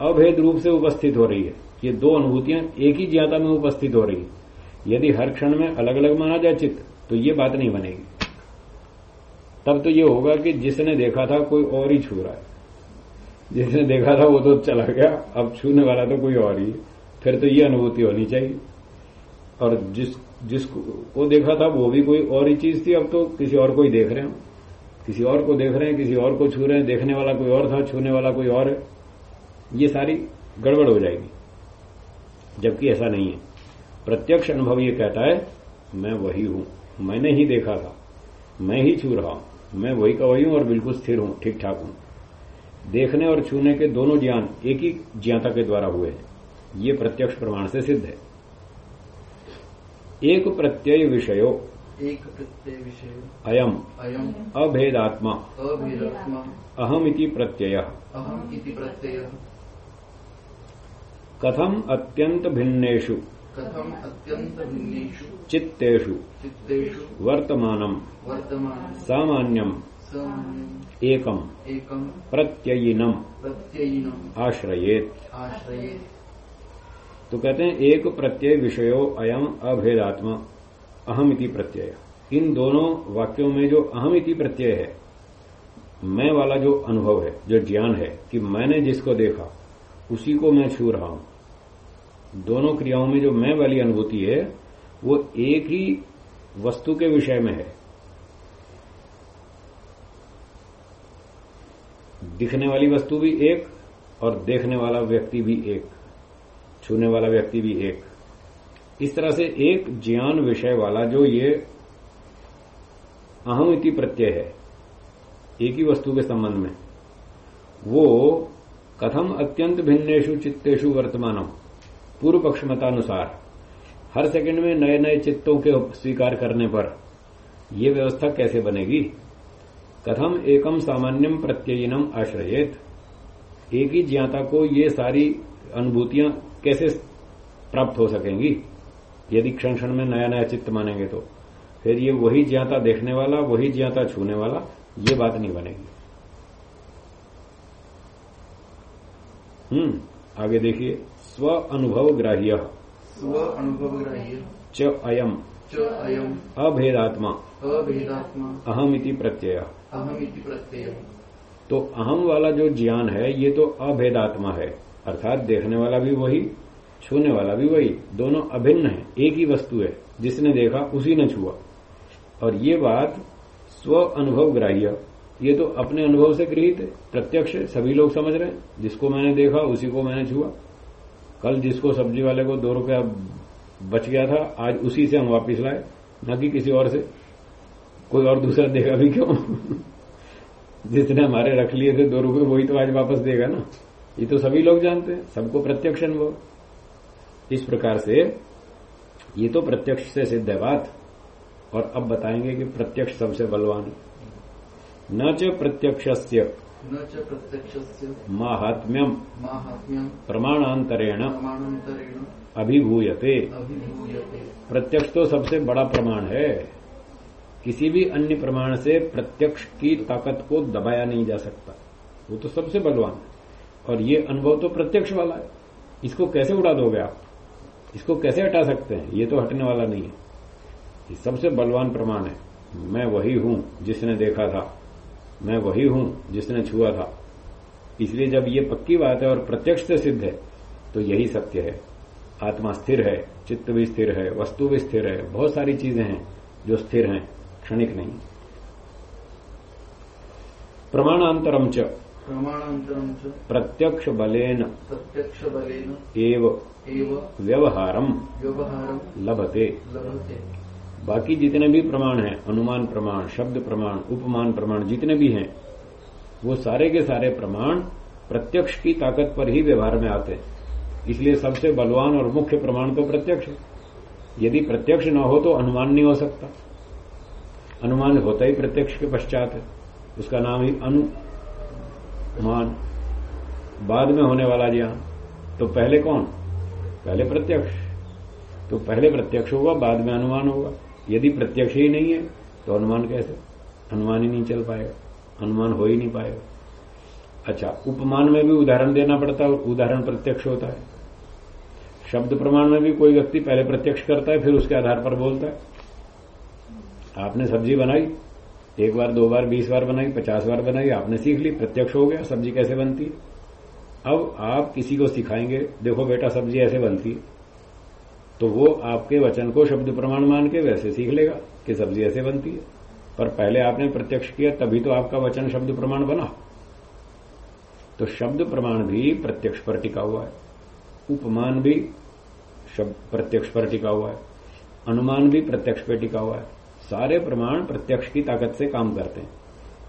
अभेद रूप से उपस्थित हो रही है। ये दो अनुभूतियाँ एक ही ज्ञाता में उपस्थित हो रही है। यदि हर क्षण में अलग अलग माना जाए चित्त तो ये बात नहीं बनेगी। तब तो ये होगा कि जिसने देखा था कोई और ही छू रहा है। जिसने देखा था वो तो चला गया, अब छूने वाला तो कोई और ही फिर तो ये अनुभूति होनी चाहिए। और जिस, जिसको देखा था, वो भी कोई और ही चीज़ थी, अब तो किसी और को ही देख रहे हैं किसी और को देख रहे हैं, किसी और को छू रहे हैं, देखने वाला कोई और था, छूने वाला कोई और है। ये सारी गड़बड़ हो जाएगी। जबकि ऐसा नहीं है। प्रत्यक्ष अनुभव ये कहता है, मैं वही हूँ। मैंने ही देखा था। मैं ही छू रहा हूँ। मैं वही का वही हूँ और बिल्कुल स्थिर हूँ ठीक ठाक हूँ। देखने और छूने के दोनों ज्ञान एक ही ज्ञाता के द्वारा हुए हैं। ये प्रत्यक्ष प्रमाण से सिद्ध है। एक प्रत्यय विषयो एक प्रत्यय विषय अयम। अयम। अभेदात्मा। अभेदात्मा। अहम इति प्रत्यय। अहम इति प्रत्यय। कथम अत्यंत भिन्नेषु। कथम अत्यंत भिन्नेषु चित्तेषु। चित्तेषु। वर्तमानम वर्तमान। सामान्यम। एकम। एकम। प्रत्ययिनम। प्रत्ययिनम। आश्रयेत। आश्रये तो कहते हैं एक प्रत्यय विषयो अयम अभेदात्मा। अहम इति प्रत्यय। इन दोनों वाक्यों में जो अहम इति प्रत्यय है मैं वाला जो अनुभव है जो ज्ञान है कि मैंने जिसको देखा उसी को मैं छू रहा हूँ। दोनों क्रियाओं में जो मैं वाली अनुभूति है, वो एक ही वस्तु के विषय में है। दिखने वाली वस्तु भी एक और देखने वाला व्यक्ति भी एक, छूने वाला व्यक्ति भी एक। इस तरह से एक ज्ञान विषय वाला जो ये अहम इति प्रत्यय है, एक ही वस्तु के संबंध में, वो कथम अत्यंत भिन्नेशु चित्तेशु वर्तमानम। पूर्व पक्षमतानुसार हर सेकंड में नए नए चित्तों के स्वीकार करने पर यह व्यवस्था कैसे बनेगी? कथम एकम सामान्यम प्रत्ययनम आश्रयेत। एक ही ज्ञाता को ये सारी अनुभूतियाँ कैसे प्राप्त हो सकेंगी? यदि क्षण क्षण में नया नया चित्त मानेंगे तो फिर ये वही ज्ञाता देखने वाला, वही ज्ञाता छूने वाला, ये बात नहीं बनेगी। हम्म। आगे देखिए स्व अनुभव ग्राह्य स्व अनुभव ग्राह्य च अयम। च अयम। अभेदात्मा। अभेदात्मा। अहम इति प्रत्यय। अहम इति प्रत्यय। तो अहम वाला जो ज्ञान है ये तो अभेदात्मा है। अर्थात देखने वाला भी वही छूने वाला भी वही। दोनों अभिन्न है एक ही वस्तु है। जिसने देखा उसी ने छुआ। और ये बात स्व अनुभव ग्राह्य ये तो अपने अनुभव से गृहित है। प्रत्यक्ष सभी लोग समझ रहे हैं। जिसको मैंने देखा, उसी को मैंने छुआ। कल जिसको सब्ज़ी वाले को दो रुपया बच गया था, आज उसी से हम वापिस लाए। न कि किसी और से। कोई और दूसरा देगा भी क्यों? जिसने हमारे रख लिए थे दो रुपए वही तो आज वापस देगा ना। ये तो सभी लोग जानते हैं। सबको प्रत्यक्ष अनुभव। इस प्रकार से ये तो प्रत्यक्ष से सिद्ध है बात। और अब बताएँगे कि प्रत्यक्ष सबसे बलवान न च प्रत्यक्ष न च प्रत्यक्षस्य माहात्म्यम माहात्म्यम प्रमाणांतरेण प्रमाणांतरेण अभिभूयते। अभिभूयते। प्रत्यक्ष तो सबसे बड़ा प्रमाण है। किसी भी अन्य प्रमाण से प्रत्यक्ष की ताकत को दबाया नहीं जा सकता। वो तो सबसे बलवान है। और ये अनुभव तो प्रत्यक्ष वाला है। इसको कैसे उड़ा दोगे आप? इसको कैसे हटा सकते हैं? ये तो हटने वाला नहीं है। ये सबसे बलवान प्रमाण है। मैं वही हूँ जिसने देखा था। मैं वही हूँ जिसने छुआ था। इसलिए जब ये पक्की बात है और प्रत्यक्ष से सिद्ध है तो यही सत्य है। आत्मा स्थिर है चित्त भी स्थिर है वस्तु भी स्थिर है बहुत सारी चीज़ें हैं जो स्थिर हैं क्षणिक नहीं। प्रमाणांतरम च। प्रमाणांतरम च। प्रत्यक्ष बलेन। प्रत्यक्ष बलेन। एव। एव। व्यवहारम। व्यवहारम। लभते। लभते। बाकी जितने भी प्रमाण हैं, अनुमान प्रमाण, शब्द प्रमाण, उपमान प्रमाण, जितने भी हैं, वो सारे के सारे प्रमाण प्रत्यक्ष की ताकत पर ही व्यवहार में आते हैं। इसलिए सबसे बलवान और मुख्य प्रमाण तो प्रत्यक्ष है। यदि प्रत्यक्ष न हो तो अनुमान नहीं हो सकता। अनुमान होता ही प्रत्यक्ष के पश्चात है। उसका नाम ही अनुमान। बाद में होने वाला ज्ञान तो पहले कौन? पहले प्रत्यक्ष। तो पहले प्रत्यक्ष होगा, बाद में अनुमान होगा। यदि प्रत्यक्ष ही नहीं है तो अनुमान कैसे? अनुमान ही नहीं चल पाएगा। अनुमान हो ही नहीं पाएगा। अच्छा उपमान में भी उदाहरण देना पड़ता है, उदाहरण प्रत्यक्ष होता है। शब्द प्रमाण में भी कोई व्यक्ति पहले प्रत्यक्ष करता है, फिर उसके आधार पर बोलता है। आपने सब्ज़ी बनाई, एक बार, दो बार, बीस बार बनाई, पचास बार बनाई, आपने सीख ली, प्रत्यक्ष हो गया, सब्ज़ी कैसे बनती? अब आप किसी को सिखाएँगे, देखो बेटा, सब्ज़ी ऐसे बनती है। तो वो आपके वचन को शब्द प्रमाण मान के वैसे सीख लेगा कि सब्ज़ी ऐसे बनती है। पर पहले आपने प्रत्यक्ष किया, तभी तो आपका वचन शब्द प्रमाण बना। तो शब्द प्रमाण भी प्रत्यक्ष पर टिका हुआ है। उपमान भी शब्द प्रत्यक्ष पर टिका हुआ है। अनुमान भी प्रत्यक्ष पर टिका हुआ है। सारे प्रमाण प्रत्यक्ष की ताकत से काम करते हैं।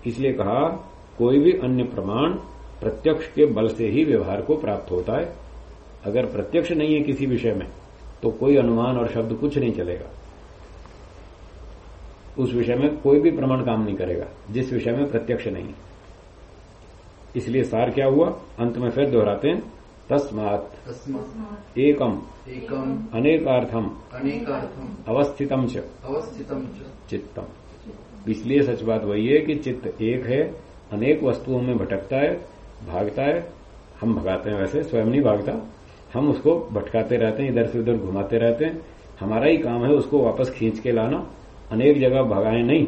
इसलिए कहा, कोई भी अन्य प्रमाण प्रत्यक्ष के बल से ही व्यवहार को प्राप्त होता है। अगर प्रत्यक्ष नहीं है किसी विषय में तो कोई अनुमान और शब्द कुछ नहीं चलेगा। उस विषय में कोई भी प्रमाण काम नहीं करेगा जिस विषय में प्रत्यक्ष नहीं। इसलिए सार क्या हुआ? अंत में फिर दोहराते हैं। तस्मात। एकम। एकम। अनेकार्थम। अनेकार्थम। अवस्थितम च। अवस्थितम चित्तम। इसलिए सच बात वही है कि चित्त एक है अनेक वस्तुओं में भटकता है भागता है। हम भगाते हैं वैसे स्वयं नहीं भागता। हम उसको भटकाते रहते हैं, इधर से उधर घुमाते रहते हैं। हमारा ही काम है उसको वापस खींच के लाना। अनेक जगह भगाएँ नहीं,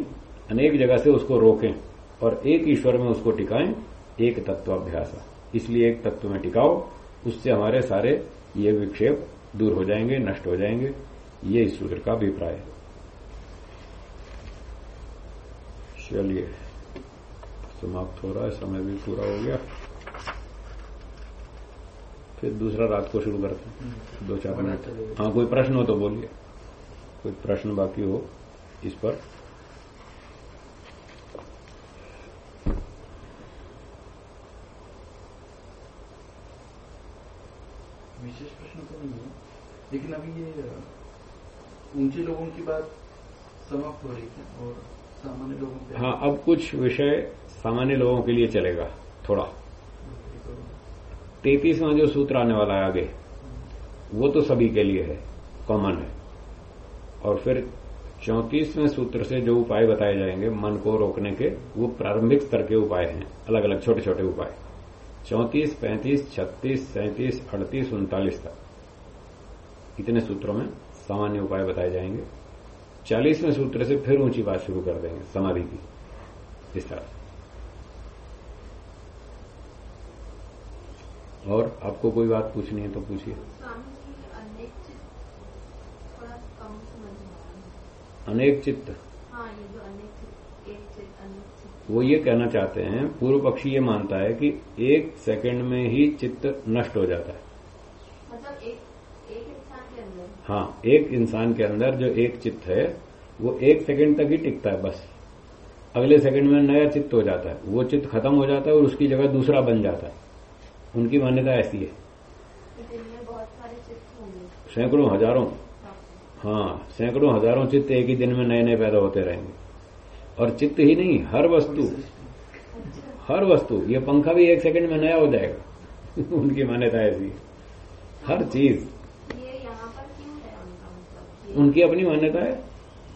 अनेक जगह से उसको रोकें और एक ईश्वर में उसको टिकाएँ, एक तत्वाभ्यास। इसलिए एक तत्व में टिकाओ, उससे हमारे सारे ये विक्षेप दूर हो जाएँगे, नष्ट हो जाएँगे। ये इस सूत्र का अभिप्राय है। चलिए, समाप्त हो रहा है, समय भी पूरा हो गया। फिर दूसरा रात को शुरू करते हैं। हम्म। दो चार मिनट। हाँ कोई प्रश्न हो तो बोलिए। कोई प्रश्न बाकी हो इस पर। विशेष प्रश्न तो नहीं है। लेकिन अभी ये ऊँचे लोगों की बात समाप्त हो रही है और सामान्य लोगों हाँ अब कुछ विषय सामान्य लोगों के लिए चलेगा थोड़ा। तैतीसवां जो सूत्र आने वाला है आगे, वो तो सभी के लिए है कॉमन है। और फिर चौंतीसवें सूत्र से जो उपाय बताए जाएँगे, मन को रोकने के, वो प्रारंभिक स्तर के उपाय हैं अलग अलग छोटे छोटे उपाय। चौंतीस, पैंतीस, छत्तीस, सैंतीस, अड़तीस, उनतालीस तक। इतने सूत्रों में सामान्य उपाय बताए जाएँगे। चालीसवें सूत्र से फिर ऊँची बात शुरू कर देंगे, समाधि की, इस तरह। और आपको कोई बात पूछनी है तो पूछिए। अनेक चित्त। वो ये कहना चाहते हैं, पूर्व पक्षी ये मानता है कि एक सेकंड में ही चित्त नष्ट हो जाता है। मतलब एक एक इंसान के अंदर हाँ एक इंसान के अंदर जो एक चित्त है, वो एक सेकंड तक ही टिकता है बस। अगले सेकंड में नया चित्त हो जाता है। वो चित्त खत्म हो जाता है और उसकी जगह दूसरा बन जाता है। उनकी मान्यता ऐसी है। सैकड़ों हज़ारों हाँ सैकड़ों हज़ारों चित्त एक ही दिन में नए नए पैदा होते रहेंगे। और चित्त ही नहीं, हर वस्तु हर वस्तु, ये पंखा भी एक सेकंड में नया हो जाएगा। उनकी मान्यता ऐसी है। हर चीज़। उनकी अपनी मान्यता है,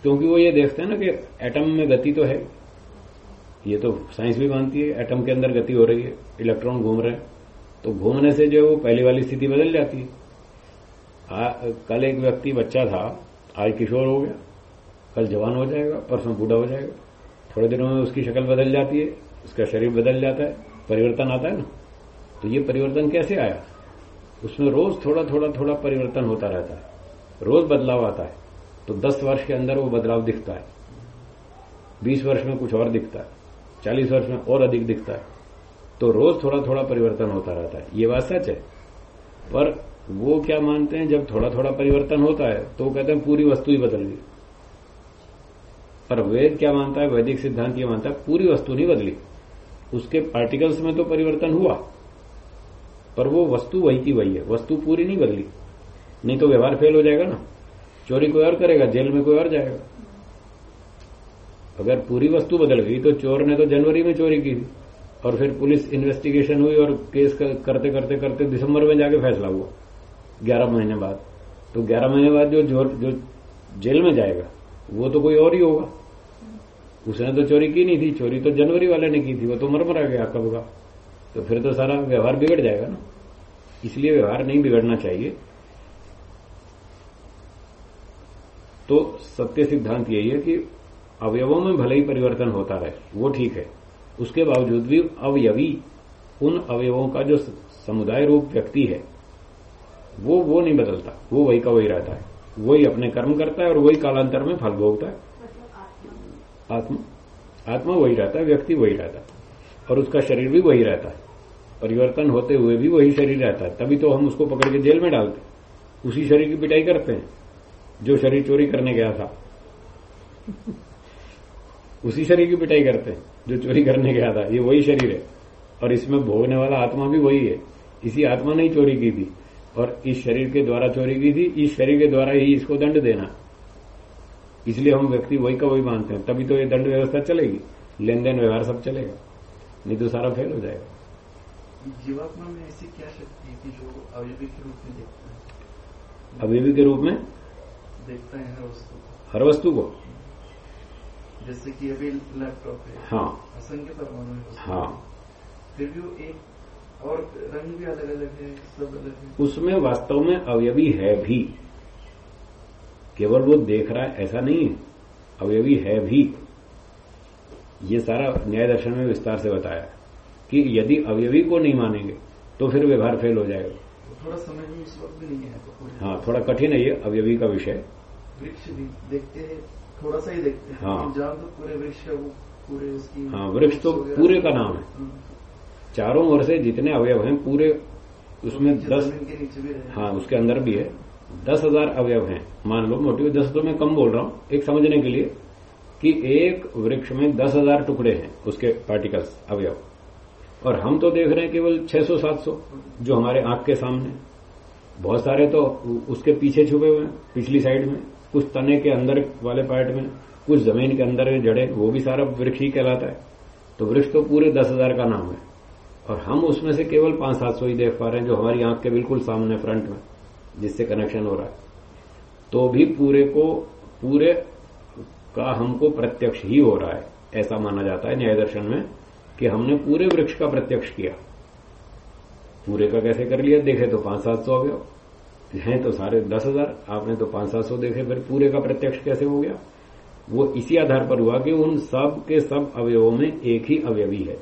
क्योंकि वो ये देखते हैं ना कि एटम में गति तो है। ये तो साइंस भी मानती है एटम के अंदर गति हो रही है इलेक्ट्रॉन घूम रहे हैं। तो घूमने से जो है वो पहली वाली स्थिति बदल जाती है। आ, कल एक व्यक्ति बच्चा था आज किशोर हो गया। कल जवान हो जाएगा परसों बूढ़ा हो जाएगा। थोड़े दिनों में उसकी शक्ल बदल जाती है उसका शरीर बदल जाता है परिवर्तन आता है ना। तो ये परिवर्तन कैसे आया? उसमें रोज थोड़ा थोड़ा थोड़ा परिवर्तन होता रहता है। रोज बदलाव आता है। तो दस वर्ष के अंदर वो बदलाव दिखता है। बीस वर्ष में कुछ और दिखता है। चालीस वर्ष में और अधिक दिखता है। तो रोज थोड़ा थोड़ा परिवर्तन होता रहता है। ये बात सच है। पर वो क्या मानते हैं, जब थोड़ा थोड़ा परिवर्तन होता है तो कहते हैं पूरी वस्तु ही बदल गई। पर वेद क्या मानता है, वैदिक सिद्धांत ये मानता है, पूरी वस्तु नहीं बदली। उसके पार्टिकल्स में तो परिवर्तन हुआ। पर वो वस्तु वही की वही है। वस्तु पूरी नहीं बदली। नहीं तो व्यवहार फेल हो जाएगा ना। चोरी कोई और करेगा, जेल में कोई और जाएगा। अगर पूरी वस्तु बदल गई तो चोर ने तो जनवरी में चोरी की थी। और फिर पुलिस इन्वेस्टिगेशन हुई और केस करते करते करते दिसंबर में जाके फैसला हुआ ग्यारह महीने बाद। तो ग्यारह महीने बाद जो जो, जो जेल में जाएगा वो तो कोई और ही होगा। उसने तो चोरी की नहीं थी चोरी तो जनवरी वाले ने की थी वो तो मर मरा गया कब का तो फिर तो सारा व्यवहार बिगड़ जाएगा ना। इसलिए व्यवहार नहीं बिगड़ना चाहिए। तो सत्य सिद्धांत यही है कि अवयवों में भले ही परिवर्तन होता रहे वो ठीक है। उसके बावजूद भी अवयवी, उन अवयवों का जो समुदाय रूप व्यक्ति है, वो वो नहीं बदलता। वो वही का वही रहता है। वही अपने कर्म करता है और वही कालांतर में फल भोगता है। आत्मा। आत्मा आत्मा वही रहता है, व्यक्ति वही रहता है। और उसका शरीर भी वही रहता है। परिवर्तन होते हुए भी वही शरीर रहता है। तभी तो हम उसको पकड़ के जेल में डालते हैं। उसी शरीर की पिटाई करते हैं, जो शरीर चोरी करने गया था। उसी शरीर की पिटाई करते हैं। जो चोरी करने गया था ये वही शरीर है। और इसमें भोगने वाला आत्मा भी वही है। इसी आत्मा ने ही चोरी की थी। और इस शरीर के द्वारा चोरी की थी इस शरीर के द्वारा ही इसको दंड देना। इसलिए हम व्यक्ति वही का वही मानते हैं। तभी तो ये दंड व्यवस्था चलेगी। लेन देन व्यवहार सब चलेगा। नहीं तो सारा फेल हो जाएगा। जीवात्मा में ऐसी क्या शक्ति है कि जो अवयवी के रूप में देखता है? अवयवी के रूप में? देखता है हर वस्तु हर वस्तु को? जैसे कि अभी लैपटॉप है। हाँ। असंख्य परमाणु है। हाँ। फिर भी वो एक और रंग भी अलग अलग है सब अलग है। उसमें वास्तव में अवयवी है भी। केवल वो देख रहा है ऐसा नहीं है। अवयवी है भी। ये सारा न्याय दर्शन में विस्तार से बताया कि यदि अवयवी को नहीं मानेंगे तो फिर व्यवहार फेल हो जाएगा। थोड़ा समझ में इस वक्त भी नहीं है तो हाँ थोड़ा कठिन है ये अवयवी का विषय। वृक्ष भी देखते हैं थोड़ा सा ही देखते हैं। हाँ। जहाँ तो पूरे वृक्ष है वो पूरे उसकी हाँ, वृक्ष तो पूरे का नाम है। हम्म। चारों ओर से जितने अवयव हैं पूरे उसमें दस के नीचे भी रहे हाँ उसके अंदर भी है। दस हज़ार अवयव हैं। मान लो मोटी दस तो मैं कम बोल रहा हूँ एक समझने के लिए कि एक वृक्ष में दस हज़ार टुकड़े हैं उसके पार्टिकल्स अवयव। और हम तो देख रहे हैं केवल 600-700 जो हमारे आँख के सामने। बहुत सारे तो उसके पीछे छुपे हुए हैं पिछली साइड में। कुछ तने के अंदर वाले पार्ट में, कुछ ज़मीन के अंदर में जड़े, वो भी सारा वृक्ष ही कहलाता है। तो वृक्ष तो पूरे दस हज़ार का नाम है। और हम उसमें से केवल पाँच सात सौ ही देख पा रहे हैं, जो हमारी आँख के बिल्कुल सामने फ्रंट में, जिससे कनेक्शन हो रहा है। तो भी पूरे को, पूरे का हमको प्रत्यक्ष ही हो रहा है। ऐसा माना जाता है न्याय दर्शन में, कि हमने पूरे वृक्ष का प्रत्यक्ष किया। पूरे का कैसे कर लिया? देखे तो पाँच सात सौ अवयव हैं तो सारे दस हज़ार, आपने तो पाँच सात सौ देखे, फिर पूरे का प्रत्यक्ष कैसे हो गया? वो इसी आधार पर हुआ कि उन सब के सब अवयवों में एक ही अवयवी है।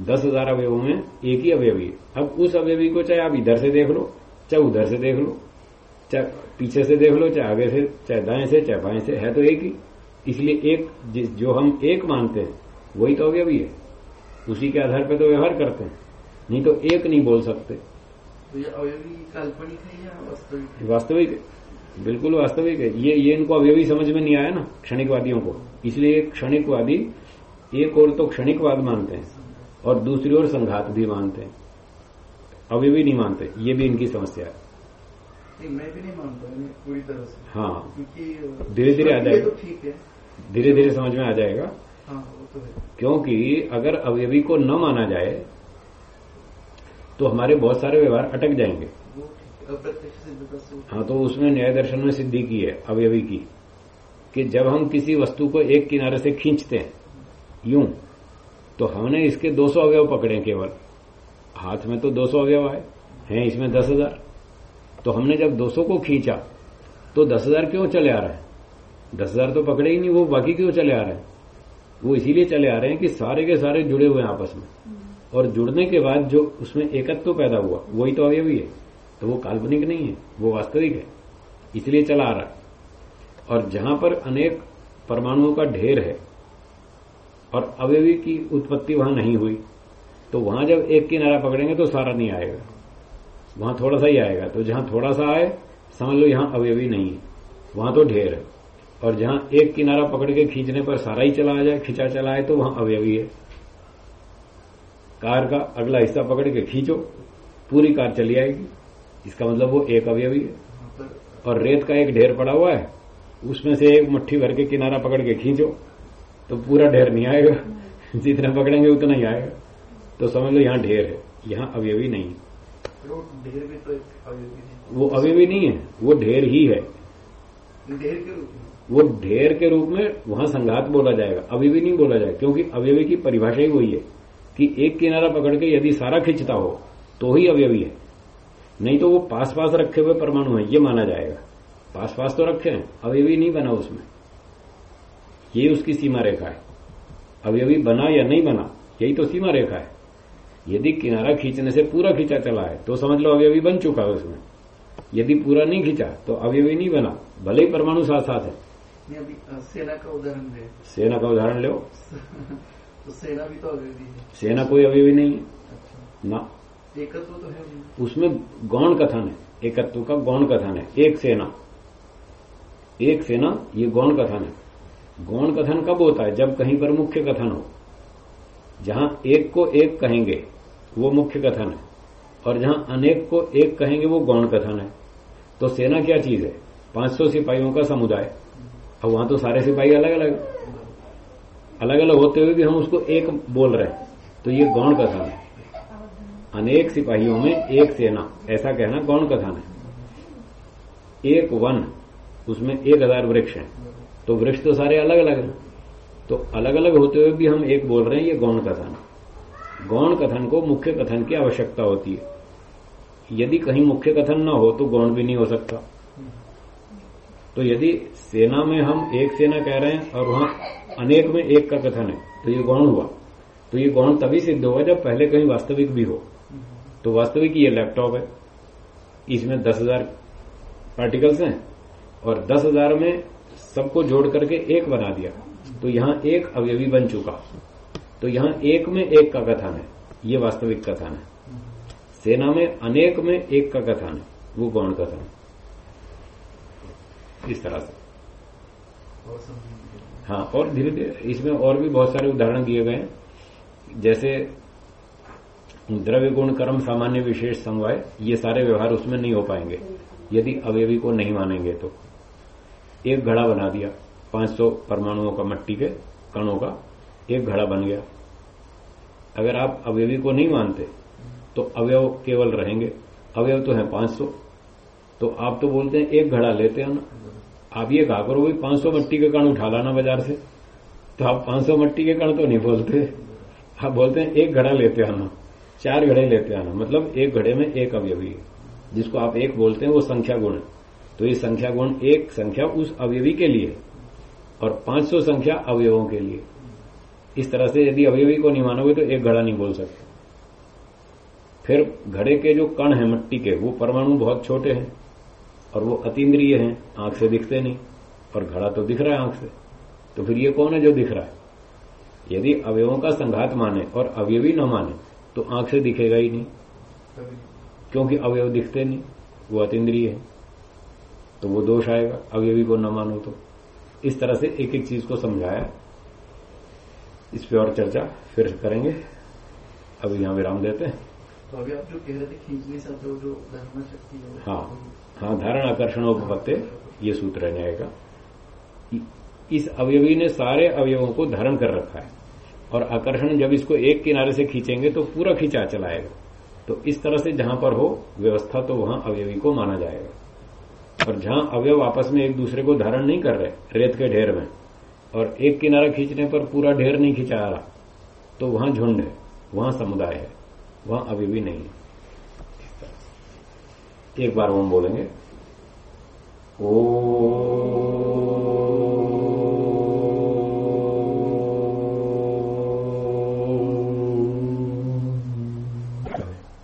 दस हज़ार अवयवों में एक ही अवयवी है। अब उस अवयवी को चाहे आप इधर से देख लो, चाहे उधर से देख लो, चाहे पीछे से देख लो, चाहे आगे से, चाहे दाएँ से, चाहे बाएँ से, है तो एक ही। इसलिए एक, जिस, जो हम एक मानते हैं, वही तो अवयवी है। उसी के आधार पर तो व्यवहार करते हैं। नहीं तो एक नहीं बोल सकते। काल्पनिक है या वास्तविक है? बिल्कुल वास्तविक है। ये ये इनको अवयवी समझ में नहीं आया ना क्षणिकवादियों को। इसलिए क्षणिकवादी एक और तो क्षणिकवाद मानते हैं और दूसरी ओर संघात भी मानते हैं। अवयवी नहीं मानते ये भी इनकी समस्या है। नहीं मैं भी नहीं मानता पूरी तरह से। हाँ। क्योंकि धीरे-धीरे आ जाएगा। तो ठीक है। धीरे धीरे समझ में आ जाएगा। हाँ वो तो है। क्योंकि अगर अवयवी को न माना जाए तो हमारे बहुत सारे व्यवहार अटक जाएँगे। है तो उसमें न्याय दर्शन में सिद्धि की है, अवयवी की, कि जब हम किसी वस्तु को एक किनारे से खींचते हैं, यूँ तो हमने इसके 200 अवयव पकड़े केवल। हाथ में तो 200 अवयव आए, हैं इसमें दस हज़ार। तो हमने जब 200 को खींचा तो दस हज़ार क्यों चले आ रहे हैं? दस हज़ार तो पकड़े ही नहीं, वो बाकी क्यों चले आ रहे हैं? वो इसीलिए चले आ रहे हैं कि सारे के सारे जुड़े हुए आपस में। और जुड़ने के बाद जो उसमें एकत्व पैदा हुआ, वही तो अवयवी है। तो वो काल्पनिक नहीं है, वो वास्तविक है। इसलिए चला आ रहा है। और जहाँ पर अनेक परमाणुओं का ढेर है और अवयवी की उत्पत्ति वहाँ नहीं हुई तो वहाँ जब एक किनारा पकड़ेंगे तो सारा नहीं आएगा। वहाँ थोड़ा सा ही आएगा। तो जहाँ थोड़ा सा आए, समझ लो यहाँ अवयवी नहीं है। वहाँ तो ढेर है। और जहाँ एक किनारा पकड़ के खींचने पर सारा ही चला आ जाए, खिंचा चला आए तो वहाँ अवयवी है। कार का अगला हिस्सा पकड़ के खींचो पूरी कार चली आएगी। इसका मतलब वो एक अवयवी है। और रेत का एक ढेर पड़ा हुआ है उसमें से एक मुट्ठी भर के किनारा पकड़ के खींचो तो पूरा ढेर नहीं आएगा। जितना पकड़ेंगे उतना ही आएगा। तो समझ लो यहाँ ढेर है यहाँ अवयवी नहीं है। वो ढेर भी तो अवयवी वो अवयवी नहीं है वो ढेर ही है। ढेर के रूप में? वो ढेर के रूप में वहाँ संघात बोला जाएगा अवयवी नहीं बोला जाएगा क्योंकि अवयवी की परिभाषा ही वही है। कि एक किनारा पकड़ के यदि सारा खिंचता हो तो ही अवयवी है। नहीं तो वो पास पास रखे हुए परमाणु है ये माना जाएगा। पास पास तो रखे हैं अवयवी नहीं बना उसमें। ये उसकी सीमा रेखा है। अवयवी बना या नहीं बना यही तो सीमा रेखा है। यदि किनारा खींचने से पूरा खींचा चला है तो समझ लो अवयवी बन चुका है उसमें। यदि पूरा नहीं खींचा तो अवयवी नहीं बना भले ही परमाणु साथ साथ है सेना का उदाहरण सेना का उदाहरण लो। तो सेना भी तो अवयवी है। सेना कोई अभी भी नहीं है। अच्छा। ना। एकत्व तो है उसमें गौण कथन है। एकत्व का गौण कथन है। एक सेना। एक सेना ये गौण कथन है। गौण कथन कब होता है? जब कहीं पर मुख्य कथन हो। जहाँ एक को एक कहेंगे वो मुख्य कथन है। और जहाँ अनेक को एक कहेंगे वो गौण कथन है। तो सेना क्या चीज़ है? 500 सिपाहियों का समुदाय। अब वहाँ तो सारे सिपाही अलग अलग अलग अलग होते हुए भी हम उसको एक बोल रहे हैं। तो ये गौण कथन है। अनेक सिपाहियों में एक सेना, ऐसा कहना गौण कथन है। एक वन, उसमें एक हज़ार वृक्ष हैं। तो वृक्ष तो सारे अलग अलग हैं। तो अलग अलग होते हुए भी हम एक बोल रहे हैं, ये गौण कथन। गौण कथन को मुख्य कथन की आवश्यकता होती है। यदि कहीं मुख्य कथन न हो तो गौण भी नहीं हो सकता। तो यदि सेना में हम एक सेना कह रहे हैं और वहाँ अनेक में एक का कथन है तो ये गौण हुआ। तो ये गौण तभी सिद्ध होगा जब पहले कहीं वास्तविक भी हो। तो वास्तविक ये लैपटॉप है। इसमें दस हज़ार पार्टिकल्स हैं और दस हज़ार में सबको जोड़ करके एक बना दिया। तो यहाँ एक अवयवी बन चुका। तो यहाँ एक में एक का कथन है। ये वास्तविक कथन है। सेना में अनेक में एक का कथन है। वो गौण कथन है। इस तरह से। हाँ और धीरे धीरे इसमें और भी बहुत सारे उदाहरण दिए गए जैसे द्रव्य गुण कर्म सामान्य विशेष समवाय, ये सारे व्यवहार उसमें नहीं हो पाएँगे। यदि अवयवी को नहीं मानेंगे तो। एक घड़ा बना दिया 500 परमाणुओं का मट्टी के कणों का, एक घड़ा बन गया। अगर आप अवयवी को नहीं मानते तो अवयव केवल रहेंगे। अवयव तो है 500 तो आप तो बोलते हैं, एक घड़ा लेते हैं ना। आप ये कहा करो भाई 500 मट्टी के कण उठा लाना बाज़ार से। तो आप 500 मट्टी के कण तो नहीं बोलते। आप बोलते हैं, एक घड़ा लेते आना, चार घड़े लेते आना। मतलब एक घड़े में एक अवयवी है, जिसको आप एक बोलते हैं, वो संख्या गुण है। तो ये संख्या गुण, एक संख्या उस अवयवी के लिए और 500 संख्या अवयवों के लिए। इस तरह से यदि अवयवी को नहीं मानोगे तो एक घड़ा नहीं बोल सकते। फिर घड़े के जो कण है, मिट्टी के, वो परमाणु बहुत छोटे हैं। और वो अतीन्द्रिय हैं आँख से दिखते नहीं और घड़ा तो दिख रहा है आँख से। तो फिर ये कौन है जो दिख रहा है? यदि अवयवों का संघात माने और अवयवी न माने तो आँख से दिखेगा ही नहीं। क्योंकि अवयव दिखते नहीं वो अतीन्द्रिय है। तो वो दोष आएगा अवयवी को न मानो तो। इस तरह से एक एक चीज़ को समझाया। इस पे और चर्चा फिर करेंगे। अभी यहाँ विराम देते हैं। तो अभी आप जो कह रहे थे खींचने से जो जो शक्ति है हाँ। हाँ धारण आकर्षणोपत्ते ये सूत्र रह जाएगा। इस अवयवी ने सारे अवयवों को धारण कर रखा है। और आकर्षण जब इसको एक किनारे से खींचेंगे तो पूरा खींचा चलाएगा। तो इस तरह से जहाँ पर हो, व्यवस्था तो वहाँ अवयवी को माना जाएगा। और जहाँ अवयव आपस में एक दूसरे को धारण नहीं कर रहे, रेत के ढेर में, और एक किनारा खींचने पर पूरा ढेर नहीं खिंचा रहा तो वहाँ झुंड है, वहाँ समुदाय है, वहाँ अवयवी नहीं है। एक बार ओम बोलेंगे। ओ